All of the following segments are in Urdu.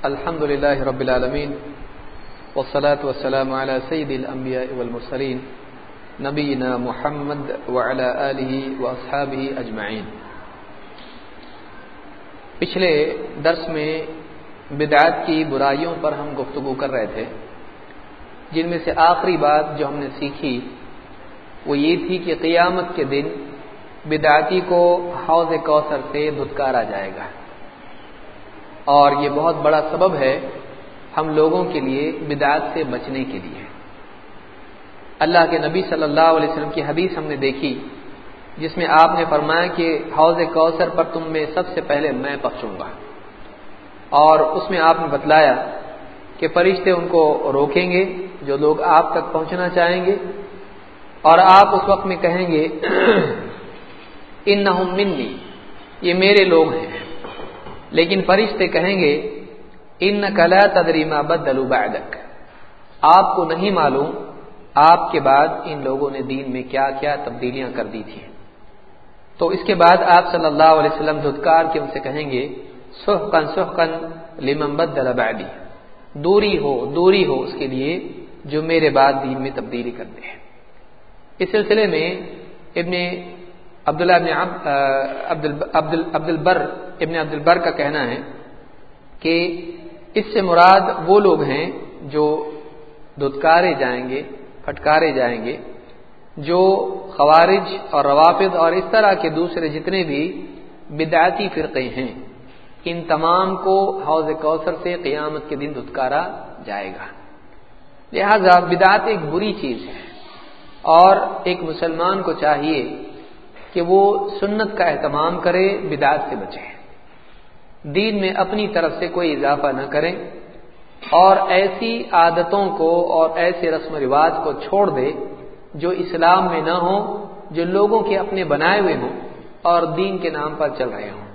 الحمد لله رب العالمين والصلاة والسلام على سيد الأنبياء والمرسلين نبينا محمد وعلى آله وأصحابه أجمعين پچھلے درس میں بدعات کی برائیوں پر ہم گفتگو کر رہے تھے جن میں سے آخری بات جو ہم نے سیکھی وہ یہ تھی کہ قیامت کے دن بدعاتی کو حوض کوثر سے دھتکارا جائے گا اور یہ بہت بڑا سبب ہے ہم لوگوں کے لیے بدعات سے بچنے کے لیے۔ اللہ کے نبی صلی اللہ علیہ وسلم کی حدیث ہم نے دیکھی، جس میں آپ نے فرمایا کہ حوض کوثر پر تم میں سب سے پہلے میں پہنچوں گا۔ اور اس میں آپ نے بتلایا کہ فرشتے ان کو روکیں گے، جو لوگ آپ تک پہنچنا چاہیں گے۔ اور آپ اس وقت میں کہیں گے ان نہ منی، یہ میرے لوگ ہیں۔ لیکن فرشتے کہیں گے ان کلا تدریمہ بدلو بعدک آپ کو نہیں معلوم آپ کے بعد ان لوگوں نے دین میں کیا کیا تبدیلیاں کر دی تھیں۔ تو اس کے بعد آپ صلی اللہ علیہ وسلم دھتکار کے ان سے کہیں گے سحقن سحقن لمن بدل بعدی دوری ہو دوری ہو اس کے لیے جو میرے بعد دین میں تبدیلی کرتے ہیں اس سلسلے میں ابن عبداللہ ابن عبد البر ابن عبد البر کا کہنا ہے کہ اس سے مراد وہ لوگ ہیں جو دھتکارے جائیں گے، پھٹکارے جائیں گے، جو خوارج اور روافظ اور اس طرح کے دوسرے جتنے بھی بدعتی فرقے ہیں، ان تمام کو حوض کوثر سے قیامت کے دن دھتکارا جائے گا۔ لہذا بدعت ایک بری چیز ہے اور ایک مسلمان کو چاہیے کہ وہ سنت کا اہتمام کرے، بدعت سے بچے۔ دین میں اپنی طرف سے کوئی اضافہ نہ کریں اور ایسی عادتوں کو اور ایسے رسم و رواج کو چھوڑ دے جو اسلام میں نہ ہو جو لوگوں کے اپنے بنائے ہوئے ہوں اور دین کے نام پر چل رہے ہوں۔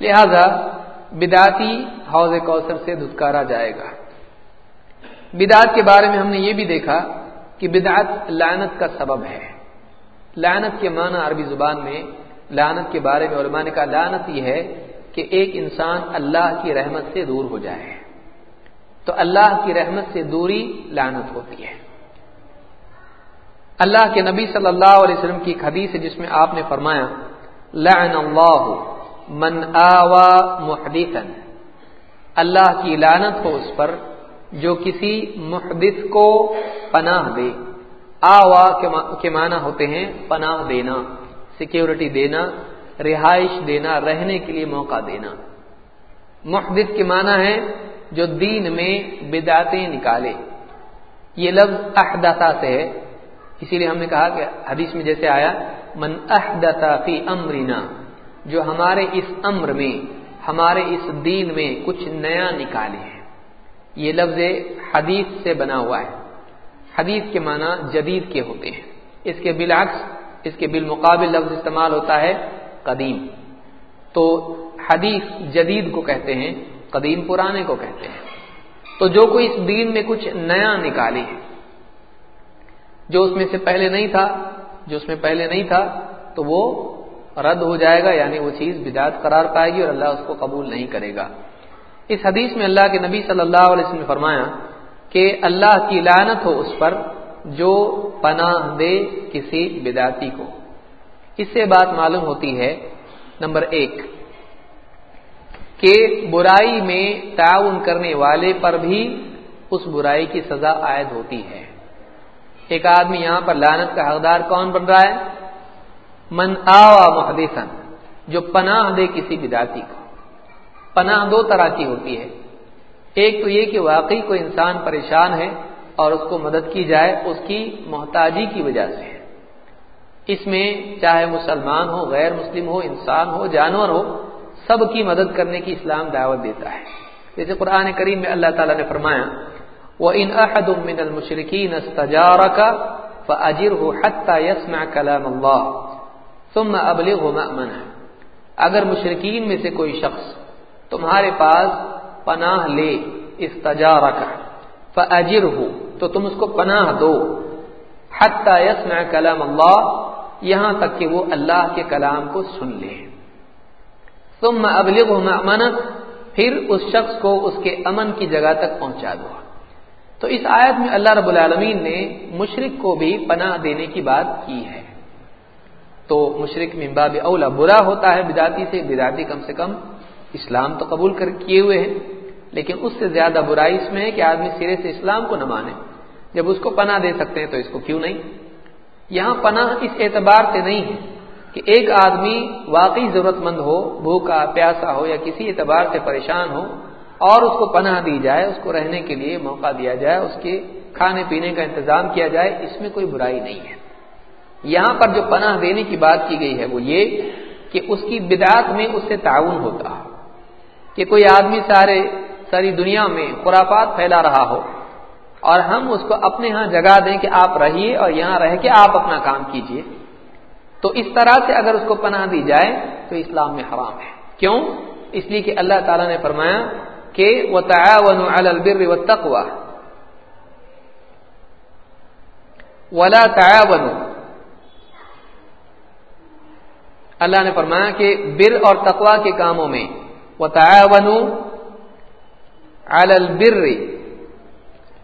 لہذا بداتی حوض کوثر سے دھتکارا جائے گا۔ بدعت کے بارے میں ہم نے یہ بھی دیکھا کہ بدعت لعنت کا سبب ہے۔ لعنت کے معنی عربی زبان میں، لعنت کے بارے میں علماء نے کہا، لعنت یہ ہے کہ ایک انسان اللہ کی رحمت سے دور ہو جائے۔ تو اللہ کی رحمت سے دوری لعنت ہوتی ہے۔ اللہ کے نبی صلی اللہ علیہ وسلم کی ایک حدیث ہے جس میں آپ نے فرمایا، لعن اللہ من آوا محدثا۔ اللہ کی لعنت ہو اس پر جو کسی محدث کو پناہ دے۔ آوا کے معنی ہوتے ہیں پناہ دینا سیکیورٹی دینا، رہائش دینا، رہنے کے لیے موقع دینا۔ محدث کے معنی ہے جو دین میں بدعتیں نکالے۔ یہ لفظ احدثا سے ہے۔ اسی لیے ہم نے کہا کہ حدیث میں جیسے آیا، من احدثا فی امرنا جو ہمارے اس امر میں، ہمارے اس دین میں کچھ نیا نکالے ہیں۔ یہ لفظ حدیث سے بنا ہوا ہے۔ حدیث کے معنی جدید کے ہوتے ہیں۔ اس کے بالعکس، اس کے بالمقابل لفظ استعمال ہوتا ہے قدیم۔ تو حدیث جدید کو کہتے ہیں، قدیم پرانے کو کہتے ہیں۔ تو جو کوئی اس دین میں کچھ نیا نکالے، جو اس میں سے پہلے نہیں تھا، جو اس میں پہلے نہیں تھا، تو وہ رد ہو جائے گا یعنی وہ چیز بدعت قرار پائے گی اور اللہ اس کو قبول نہیں کرے گا۔ اس حدیث میں اللہ کے نبی صلی اللہ علیہ وسلم نے فرمایا کہ اللہ کی لعنت ہو اس پر جو پناہ دے کسی بداتی کو۔ اس سے بات معلوم ہوتی ہے، نمبر ایک، کہ برائی میں تعاون کرنے والے پر بھی اس برائی کی سزا عائد ہوتی ہے۔ ایک آدمی یہاں پر لانت کا حقدار کون بن رہا ہے؟ من آوا محدثن جو پناہ دے کسی بداتی کو۔ پناہ دو طرح کی ہوتی ہے۔ ایک تو یہ کہ واقعی کوئی انسان پریشان ہے اور اس کو مدد کی جائے، اس کی محتاجی کی وجہ سے۔ اس میں چاہے مسلمان ہو، غیر مسلم ہو، انسان ہو، جانور ہو، سب کی مدد کرنے کی اسلام دعوت دیتا ہے۔ جیسے قرآن کریم میں اللہ تعالیٰ نے فرمایا وہ ان احد من المشرقین کا فجر ہو حتہ کلام اللہ ثم ابلغ من اگر مشرقین میں سے کوئی شخص تمہارے پاس پناہ لے استجارہ کا فجر ہو تو تم اس کو پناہ دو۔ حتہ یسمع کلام اللہ، یہاں تک کہ وہ اللہ کے کلام کو سن لے۔ تم ابلغ مأمنت پھر اس شخص کو اس کے امن کی جگہ تک پہنچا دو۔ تو اس آیت میں اللہ رب العالمین نے مشرق کو بھی پناہ دینے کی بات کی ہے۔ تو مشرق ممبا بھی اولا برا ہوتا ہے بداتی سے بداتی کم سے کم اسلام تو قبول کر کیے ہوئے ہیں۔ لیکن اس سے زیادہ برائی اس میں ہے کہ آدمی سرے سے اسلام کو نہ مانے۔ جب اس کو پناہ دے سکتے ہیں تو اس کو کیوں نہیں؟ یہاں پناہ اس اعتبار سے نہیں ہے کہ ایک آدمی واقعی ضرورت مند ہو، بھوکا، پیاسا ہو یا کسی اعتبار سے پریشان ہو اور اس کو پناہ دی جائے، اس کو رہنے کے لیے موقع دیا جائے، اس کے کھانے پینے کا انتظام کیا جائے، اس میں کوئی برائی نہیں ہے۔ یہاں پر جو پناہ دینے کی بات کی گئی ہے وہ یہ کہ اس کی بدعات میں اس سے تعاون ہوتا۔ کہ کوئی آدمی سارے ساری دنیا میں خرافات پھیلا رہا ہو اور ہم اس کو اپنے ہاں جگہ دیں کہ آپ رہیے اور یہاں رہ کے آپ اپنا کام کیجیے تو اس طرح سے اگر اس کو پناہ دی جائے تو اسلام میں حرام ہے۔ کیوں؟ اس لیے کہ اللہ تعالیٰ نے فرمایا کہ وہ تعاون البر و تقوا ولا تعاون اللہ نے فرمایا کہ بر اور تقوا کے کاموں میں وہ تعاون البر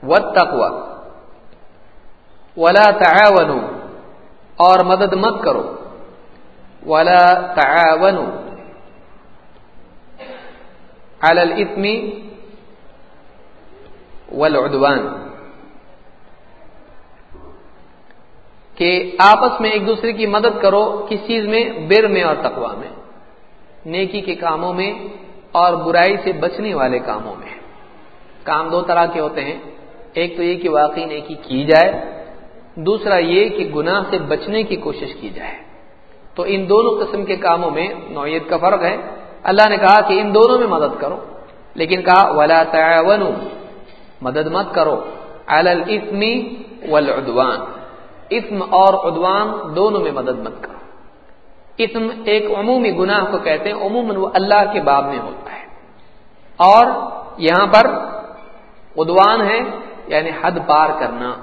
و ولا تعاون اور مدد مت کرو. ولا تعاون على الاثم والعدوان. کہ آپس میں ایک دوسرے کی مدد کرو کس چیز میں؟ بر میں اور تقوا میں. نیکی کے کاموں میں اور برائی سے بچنے والے کاموں میں. کام دو طرح کے ہوتے ہیں۔ ایک تو یہ کہ واقعی نیکی کی جائے، دوسرا یہ کہ گناہ سے بچنے کی کوشش کی جائے۔ تو ان دونوں قسم کے کاموں میں نوعیت کا فرق ہے۔ اللہ نے کہا کہ ان دونوں میں مدد کرو، لیکن کہا، ولا تعاون مدد مت کرو۔ الاسم والعدوان اسم اور عدوان دونوں میں مدد مت کرو۔ اسم ایک عمومی گناہ کو کہتے ہیں، عموماً وہ اللہ کے باب میں ہوتا ہے۔ اور یہاں پر عدوان ہے یعنی حد پار کرنا،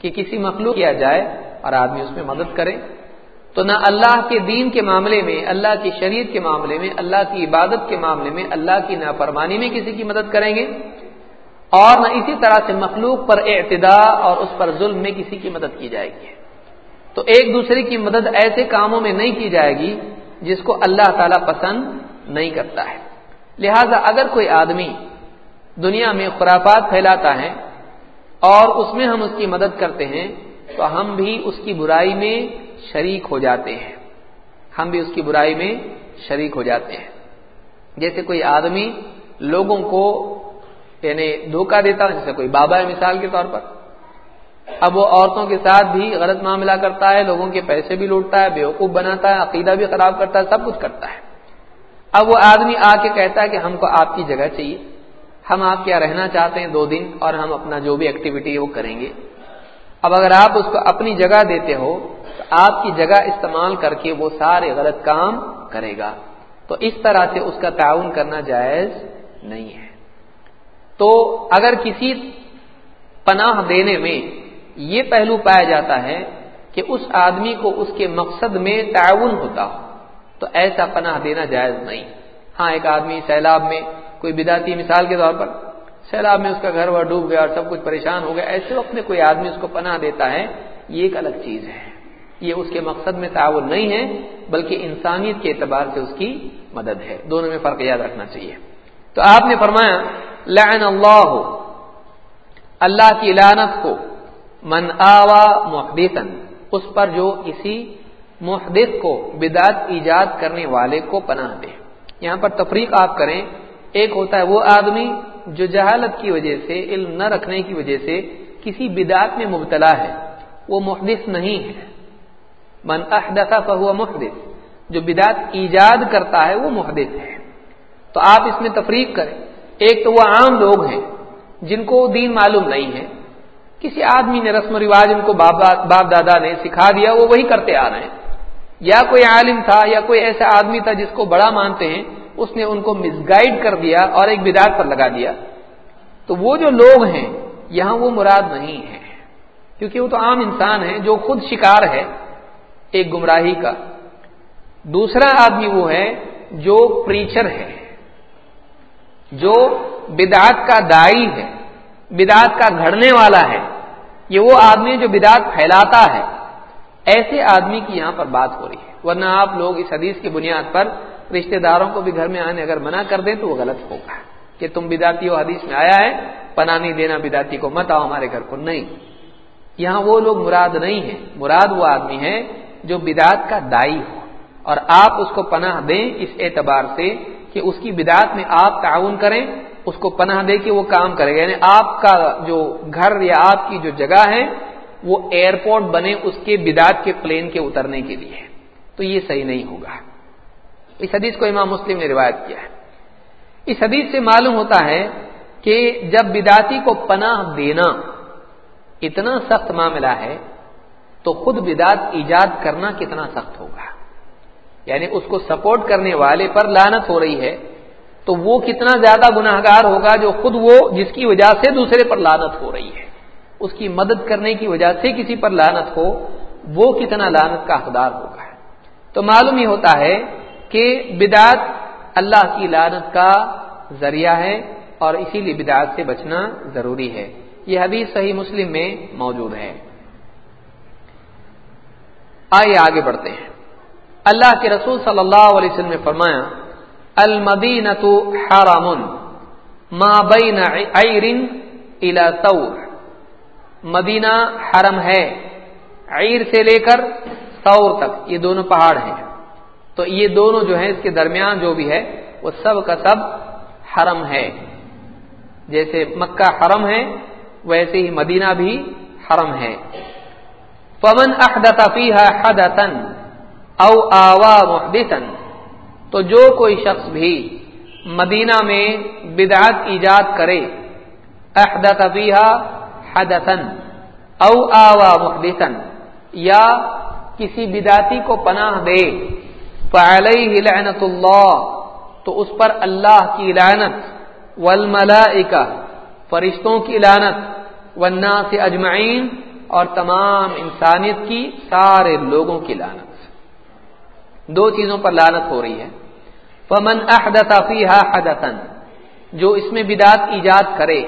کہ کسی مخلوق کیا جائے اور آدمی اس میں مدد کرے۔ تو نہ اللہ کے دین کے معاملے میں، اللہ کی شریعت کے معاملے میں، اللہ کی عبادت کے معاملے میں، اللہ کی نافرمانی میں کسی کی مدد کریں گے۔ اور نہ اسی طرح سے مخلوق پر اعتداء اور اس پر ظلم میں کسی کی مدد کی جائے گی۔ تو ایک دوسرے کی مدد ایسے کاموں میں نہیں کی جائے گی جس کو اللہ تعالی پسند نہیں کرتا ہے۔ لہذا اگر کوئی آدمی دنیا میں خرافات پھیلاتا ہے اور اس میں ہم اس کی مدد کرتے ہیں، تو ہم بھی اس کی برائی میں شریک ہو جاتے ہیں۔ ہم بھی اس کی برائی میں شریک ہو جاتے ہیں۔ جیسے کوئی آدمی لوگوں کو یعنی دھوکہ دیتا جیسے کوئی بابا ہے مثال کے طور پر۔ اب وہ عورتوں کے ساتھ بھی غلط معاملہ کرتا ہے، لوگوں کے پیسے بھی لوٹتا ہے، بیوقوف بناتا ہے، عقیدہ بھی خراب کرتا ہے، سب کچھ کرتا ہے۔ اب وہ آدمی آ کے کہتا ہے کہ ہم کو آپ کی جگہ چاہیے۔ ہم آپ کیا رہنا چاہتے ہیں دو دن اور ہم اپنا جو بھی ایکٹیویٹی ہے وہ کریں گے۔ اب اگر آپ اس کو اپنی جگہ دیتے ہو، تو آپ کی جگہ استعمال کر کے وہ سارے غلط کام کرے گا۔ تو اس طرح سے اس کا تعاون کرنا جائز نہیں ہے۔ تو اگر کسی پناہ دینے میں یہ پہلو پایا جاتا ہے کہ اس آدمی کو اس کے مقصد میں تعاون ہوتا ہو، تو ایسا پناہ دینا جائز نہیں۔ ہاں ایک آدمی سیلاب میں کوئی بداتی مثال کے طور پر سیلاب میں اس کا گھر ور ڈوب گیا اور سب کچھ پریشان ہو گیا، ایسے وقت میں کوئی آدمی اس کو پناہ دیتا ہے، یہ ایک الگ چیز ہے۔ یہ اس کے مقصد میں تعاون نہیں ہے، بلکہ انسانیت کے اعتبار سے اس کی مدد ہے۔ دونوں میں فرق یاد رکھنا چاہیے۔ تو آپ نے فرمایا، لعن اللہ اللہ کی لعنت کو، من آوا محدثن اس پر جو کسی محدث کو بدعت ایجاد کرنے والے کو پناہ دے۔ یہاں پر تفریق آپ کریں۔ ایک ہوتا ہے وہ آدمی جو جہالت کی وجہ سے، علم نہ رکھنے کی وجہ سے کسی بدعت میں مبتلا ہے، وہ محدث نہیں ہے۔ من احدث فهو محدث، جو بدعت ایجاد کرتا ہے، وہ محدث ہے۔ تو آپ اس میں تفریق کریں۔ ایک تو وہ عام لوگ ہیں، جن کو دین معلوم نہیں ہے۔ کسی آدمی نے رسم و رواج ان کو باپ دادا نے سکھا دیا، وہ وہی کرتے آ رہے ہیں۔ یا کوئی عالم تھا، یا کوئی ایسا آدمی تھا جس کو بڑا مانتے ہیں اس نے ان کو مس گائڈ کر دیا اور ایک بدعت پر لگا دیا۔ تو وہ جو لوگ ہیں، یہاں وہ مراد نہیں ہے۔ کیونکہ وہ تو عام انسان ہے جو خود شکار ہے ایک گمراہی کا۔ دوسرا آدمی وہ ہے جو پریچر ہے، جو بدعت کا دائی ہے، بدعت کا گھڑنے والا ہے۔ یہ وہ آدمی جو بدعت پھیلاتا ہے۔ ایسے آدمی کی یہاں پر بات ہو رہی ہے۔ ورنہ آپ لوگ اس حدیث کی بنیاد پر رشتہ داروں کو بھی گھر میں آنے اگر منع کر دیں تو وہ غلط ہوگا۔ کہ تم بداتی ہو، حدیث میں آیا ہے، پناہ نہیں دینا بداتی کو مت آؤ ہمارے گھر کو۔ نہیں۔ یہاں وہ لوگ مراد نہیں ہے مراد وہ آدمی ہے جو بدعت کا دائی ہو۔ اور آپ اس کو پناہ دیں اس اعتبار سے کہ اس کی بدعت میں آپ تعاون کریں، اس کو پناہ دے کے وہ کام کرے۔ گا یعنی آپ کا جو گھر یا آپ کی جو جگہ ہے، وہ ایئرپورٹ بنے اس کے بدعت کے پلین کے اترنے کے لیے۔ تو یہ صحیح نہیں ہوگا۔ اس حدیث کو امام مسلم نے روایت کیا ہے۔ اس حدیث سے معلوم ہوتا ہے کہ جب بداتی کو پناہ دینا اتنا سخت معاملہ ہے، تو خود بدات ایجاد کرنا کتنا سخت ہوگا۔ یعنی اس کو سپورٹ کرنے والے پر لانت ہو رہی ہے، تو وہ کتنا زیادہ گناہ گار ہوگا جو خود وہ جس کی وجہ سے دوسرے پر لانت ہو رہی ہے۔ اس کی مدد کرنے کی وجہ سے کسی پر لانت ہو، وہ کتنا لانت کا حقدار ہوگا۔ تو معلوم ہی ہوتا ہے کہ بدعت اللہ کی لانت کا ذریعہ ہے اور اسی لیے بدعت سے بچنا ضروری ہے۔ یہ حدیث صحیح مسلم میں موجود ہے۔ آئیے آگے بڑھتے ہیں۔ اللہ کے رسول صلی اللہ علیہ وسلم نے فرمایا المدین حرام ما بین عیرن الى ثور مدینہ حرم ہے، عیر سے لے کر سور تک، یہ دونوں پہاڑ ہیں۔ تو یہ دونوں جو ہیں اس کے درمیان جو بھی ہے، وہ سب کا سب حرم ہے۔ جیسے مکہ حرم ہے، ویسے ہی مدینہ بھی حرم ہے۔ پون احدت فیحا حدتن او آوا محدثن تو جو کوئی شخص بھی مدینہ میں بدعت ایجاد کرے احدت فیحا حدتن او آوا محدثن یا کسی بداتی کو پناہ دے فعلیہ لعنت اللہ، تو اس پر اللہ کی لعنت، والملائکہ، فرشتوں کی لعنت، والناس اجمعین، اور تمام انسانیت کی، سارے لوگوں کی لانت دو چیزوں پر لانت ہو رہی ہے۔ فمن احدث فیہا حدثا، جو اس میں بدات ایجاد کرے،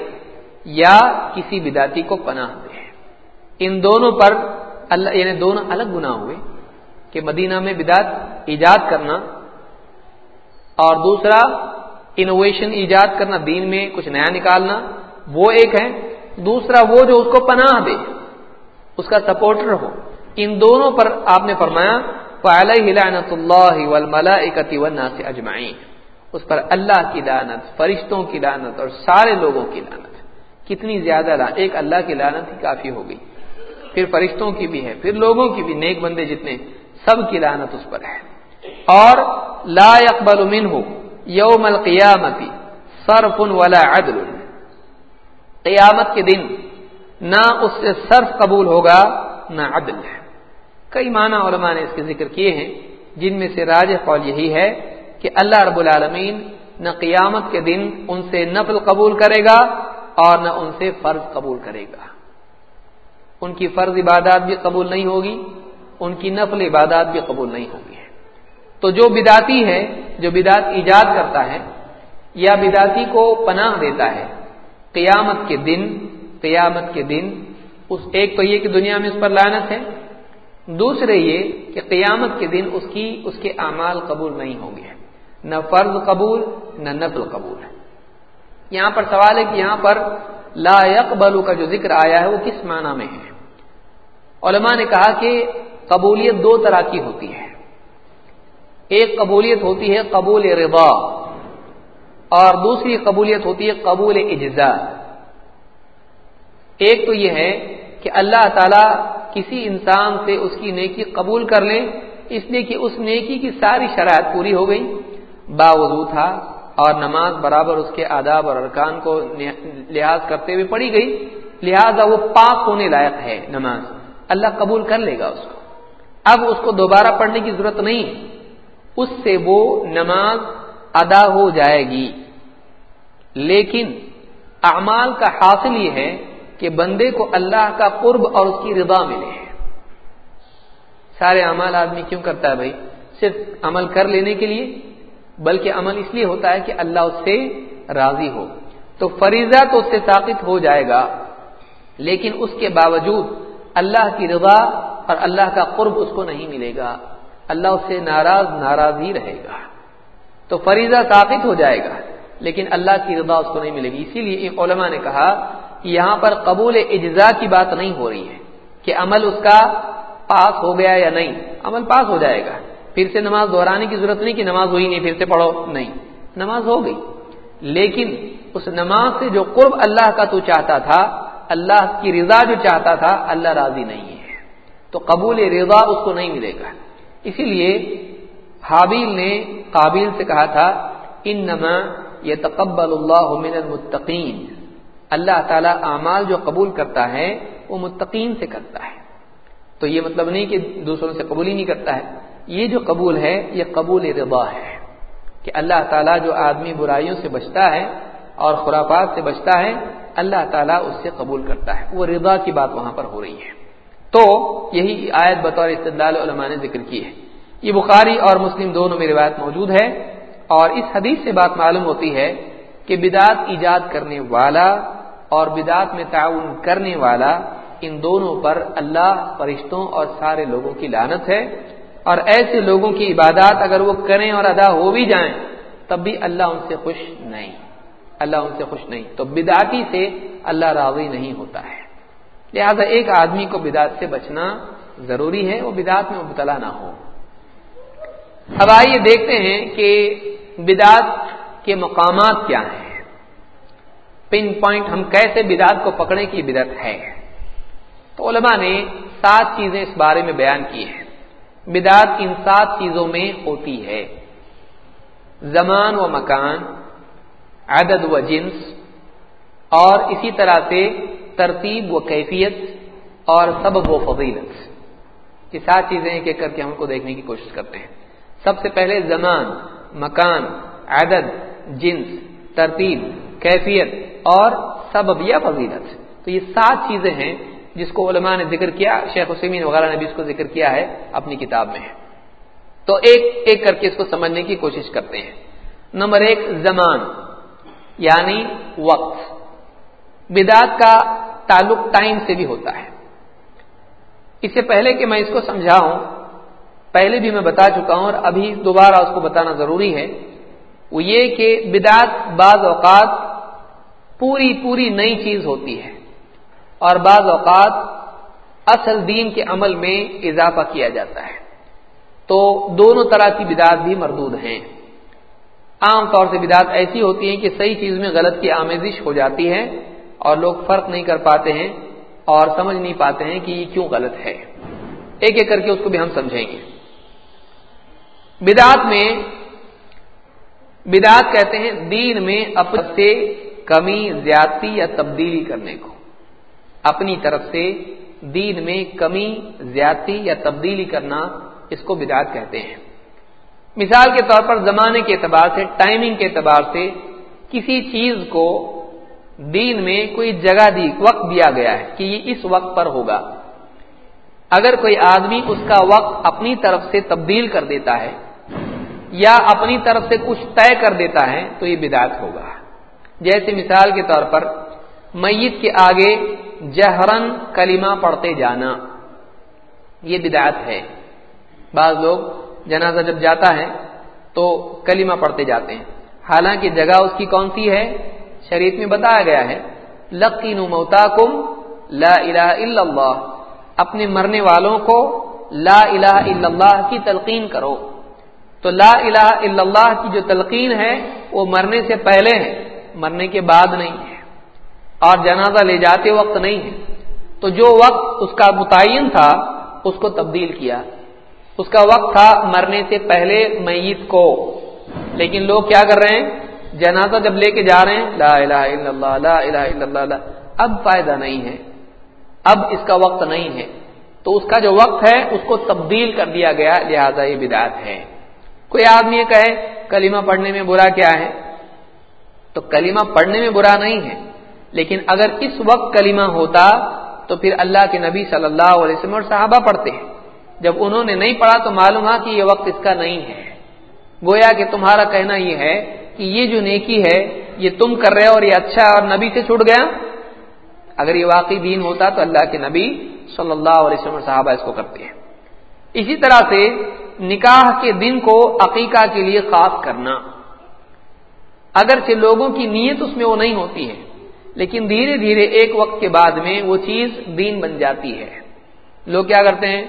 یا کسی بداتی کو پناہ دے۔ ان دونوں پر اللہ یعنی دونوں الگ گناہ ہوئے۔ کہ مدینہ میں بدات ایجاد کرنا اور دوسرا انوویشن ایجاد کرنا، دین میں کچھ نیا نکالنا، وہ ایک ہے۔ دوسرا وہ جو اس کو پناہ دے، اس کا سپورٹر ہو۔ ان دونوں پر آپ نے فرمایا لعنت اللہ والملائکتی والناس اجمعین اس پر اللہ کی لعنت، فرشتوں کی لعنت اور سارے لوگوں کی لعنت۔ کتنی زیادہ لعنت ایک اللہ کی لعنت ہی کافی ہو گئی۔ پھر فرشتوں کی بھی ہے، پھر لوگوں کی بھی، نیک بندے جتنے۔ سب کی لعنت اس پر ہے۔ اور لا يقبل منه یوم القیامتی صرف ولا عدل۔ قیامت کے دن نہ اس سے صرف قبول ہوگا نہ عدل ہے۔ کئی معنی علماء نے اس کے ذکر کیے ہیں، جن میں سے راج قول یہی ہے کہ اللہ رب العالمین نہ قیامت کے دن ان سے نفل قبول کرے گا اور نہ ان سے فرض قبول کرے گا۔ ان کی فرض عبادات بھی قبول نہیں ہوگی ان کی نفل عبادات بھی قبول نہیں ہوگی تو جو بداتی ہے، جو بدات ایجاد کرتا ہے، یا بداتی کو پناہ دیتا ہے، قیامت کے دن، قیامت کے دن، اس ایک تو یہ کہ دنیا میں اس پر لانت ہے، دوسرے یہ کہ قیامت کے دن اس کی، اس کے اعمال قبول نہیں ہوں گے۔ نہ فرض قبول، نہ نفل قبول ہے۔ یہاں پر سوال ہے کہ یہاں پر لا يقبل کا جو ذکر آیا ہے، وہ کس معنی میں ہے؟ علماء نے کہا کہ قبولیت دو طرح کی ہوتی ہے۔ ایک قبولیت ہوتی ہے قبول رضا اور دوسری قبولیت ہوتی ہے قبول اجزا ایک تو یہ ہے کہ اللہ تعالی کسی انسان سے اس کی نیکی قبول کر لے، اس لیے کہ اس نیکی کی ساری شرائط پوری ہو گئی۔ باوضو تھا اور نماز برابر اس کے آداب اور ارکان کو لحاظ کرتے ہوئے پڑھی گئی، لہذا وہ پاک ہونے لائق ہے نماز۔ اللہ قبول کر لے گا اس کو۔ اب اس کو دوبارہ پڑھنے کی ضرورت نہیں۔ اس سے وہ نماز ادا ہو جائے گی۔ لیکن اعمال کا حاصل یہ ہے کہ بندے کو اللہ کا قرب اور اس کی رضا ملے۔ سارے اعمال آدمی کیوں کرتا ہے بھائی؟ صرف عمل کر لینے کے لیے، بلکہ عمل اس لیے ہوتا ہے کہ اللہ اس سے راضی ہو۔ تو فریضہ تو اس سے ثابت ہو جائے گا، لیکن اس کے باوجود اللہ کی رضا اور اللہ کا قرب اس کو نہیں ملے گا۔ اللہ اس سے ناراض ناراض ہی رہے گا۔ تو فریضہ ثابت ہو جائے گا، لیکن اللہ کی رضا اس کو نہیں ملے گی۔ اسی لیے علماء نے کہا کہ یہاں پر قبول اجزا کی بات نہیں ہو رہی ہے کہ عمل اس کا پاس ہو گیا یا نہیں۔ عمل پاس ہو جائے گا۔ پھر سے نماز دہرانے کی ضرورت نہیں کہ نماز ہوئی نہیں، پھر سے پڑھو۔ نہیں، نماز ہو گئی۔ لیکن اس نماز سے جو قرب اللہ کا تو چاہتا تھا، اللہ کی رضا جو چاہتا تھا، اللہ راضی نہیں ہے۔ تو قبول رضا اس کو نہیں ملے گا۔ اسی لیے حابیل نے قابل سے کہا تھا ان نما یہ تقبل اللہ من المتقین اللہ تعالی اعمال جو قبول کرتا ہے، وہ متقین سے کرتا ہے۔ تو یہ مطلب نہیں کہ دوسروں سے قبول ہی نہیں کرتا ہے۔ یہ جو قبول ہے، یہ قبول رضا ہے۔ کہ اللہ تعالیٰ جو آدمی برائیوں سے بچتا ہے اور خرافات سے بچتا ہے، اللہ تعالیٰ اس سے قبول کرتا ہے۔ وہ رضا کی بات وہاں پر ہو رہی ہے۔ تو یہی آیت بطور استدلال علماء نے ذکر کی ہے۔ یہ بخاری اور مسلم دونوں میں روایت موجود ہے اور اس حدیث سے بات معلوم ہوتی ہے کہ بدعت ایجاد کرنے والا اور بدعت میں تعاون کرنے والا ان دونوں پر اللہ، فرشتوں اور سارے لوگوں کی لانت ہے۔ اور ایسے لوگوں کی عبادات اگر وہ کریں اور ادا ہو بھی جائیں، تب بھی اللہ ان سے خوش نہیں۔ اللہ ان سے خوش نہیں۔ تو بدعتی سے اللہ راضی نہیں ہوتا ہے۔ لہذا ایک آدمی کو بدعت سے بچنا ضروری ہے، وہ بدعت میں مبتلا نہ ہو۔ اب آئیے دیکھتے ہیں کہ بدعت کے مقامات کیا ہیں۔ پن پوائنٹ ہم کیسے بدعت کو پکڑنے کی بدعت ہے۔ تو علماء نے سات چیزیں اس بارے میں بیان کی ہیں۔ بدعت ان سات چیزوں میں ہوتی ہے۔ زمان و مکان، عدد و جنس اور اسی طرح سے ترتیب و کیفیت اور سبب و فضیلت یہ سات چیزیں ایک ایک کر کے ہم کو دیکھنے کی کوشش کرتے ہیں۔ سب سے پہلے زمان، مکان، عدد، جنس، ترتیب، کیفیت اور سبب یا فضیلت۔ تو یہ سات چیزیں ہیں جس کو علماء نے ذکر کیا، شیخ حسین وغیرہ نے بھی اس کو ذکر کیا ہے اپنی کتاب میں۔ تو ایک ایک کر کے اس کو سمجھنے کی کوشش کرتے ہیں۔ نمبر ایک، زمان یعنی وقت۔ بدعت کا تعلق ٹائم سے بھی ہوتا ہے۔ اس سے پہلے کہ میں اس کو سمجھاؤں، پہلے بھی میں بتا چکا ہوں اور ابھی دوبارہ اس کو بتانا ضروری ہے۔ وہ یہ کہ بدعت بعض اوقات پوری پوری نئی چیز ہوتی ہے اور بعض اوقات اصل دین کے عمل میں اضافہ کیا جاتا ہے۔ تو دونوں طرح کی بدعت بھی مردود ہیں۔ عام طور سے بدعت ایسی ہوتی ہیں کہ صحیح چیز میں غلط کی آمیزش ہو جاتی ہے۔ اور لوگ فرق نہیں کر پاتے ہیں اور سمجھ نہیں پاتے ہیں کہ یہ کیوں غلط ہے۔ ایک ایک کر کے اس کو بھی ہم سمجھیں گے۔ بدعت میں بدعت کہتے ہیں دین میں اپنے سے کمی زیادتی یا تبدیلی کرنے کو۔ اپنی طرف سے دین میں کمی زیادتی یا تبدیلی کرنا اس کو بدعت کہتے ہیں۔ مثال کے طور پر زمانے کے اعتبار سے، ٹائمنگ کے اعتبار سے کسی چیز کو دین میں کوئی جگہ دی، وقت دیا گیا ہے کہ یہ اس وقت پر ہوگا۔ اگر کوئی آدمی اس کا وقت اپنی طرف سے تبدیل کر دیتا ہے یا اپنی طرف سے کچھ طے کر دیتا ہے تو یہ بدعت ہوگا۔ جیسے مثال کے طور پر، میت کے آگے جہرن کلمہ پڑھتے جانا۔ یہ بدعت ہے۔ بعض لوگ جنازہ جب جاتا ہے تو کلمہ پڑھتے جاتے ہیں۔ حالانکہ جگہ اس کی کون سی ہے؟ شریعت میں بتایا گیا ہے لقین موتا کم لا الہ الا اللہ، اپنے مرنے والوں کو لا الہ الا اللہ کی تلقین کرو۔ تو لا الہ الا اللہ کی جو تلقین ہے، وہ مرنے سے پہلے ہے، مرنے کے بعد نہیں ہے۔ اور جنازہ لے جاتے وقت نہیں ہے۔ تو جو وقت اس کا متعین تھا، اس کو تبدیل کیا۔ اس کا وقت تھا مرنے سے پہلے میت کو۔ لیکن لوگ کیا کر رہے ہیں؟ جنازہ جب لے کے جا رہے ہیں، لا الہ الا اللہ، لا الہ الا اللہ، لا۔ اب فائدہ نہیں ہے۔ اب اس کا وقت نہیں ہے۔ تو اس کا جو وقت ہے، اس کو تبدیل کر دیا گیا، لہذا یہ بدعت ہے۔ کوئی آدمی یہ کہے، کلمہ پڑھنے میں برا کیا ہے؟ تو کلمہ پڑھنے میں برا نہیں ہے۔ لیکن اگر اس وقت کلمہ ہوتا، تو پھر اللہ کے نبی صلی اللہ علیہ وسلم اور صحابہ پڑھتے ہیں۔ جب انہوں نے نہیں پڑھا، تو معلوم ہوا کہ یہ وقت اس کا نہیں ہے۔ گویا کہ تمہارا کہنا یہ ہے کہ یہ جو نیکی ہے، یہ تم کر رہے ہو اور یہ اچھا اور نبی سے چھوٹ گیا؟ اگر یہ واقعی دین ہوتا تو اللہ کے نبی صلی اللہ علیہ وسلم صحابہ اس کو کرتے ہیں۔ اسی طرح سے نکاح کے دن کو عقیقہ کے لیے خاص کرنا۔ اگرچہ لوگوں کی نیت اس میں وہ نہیں ہوتی ہے، لیکن دھیرے دھیرے ایک وقت کے بعد میں وہ چیز دین بن جاتی ہے۔ لوگ کیا کرتے ہیں؟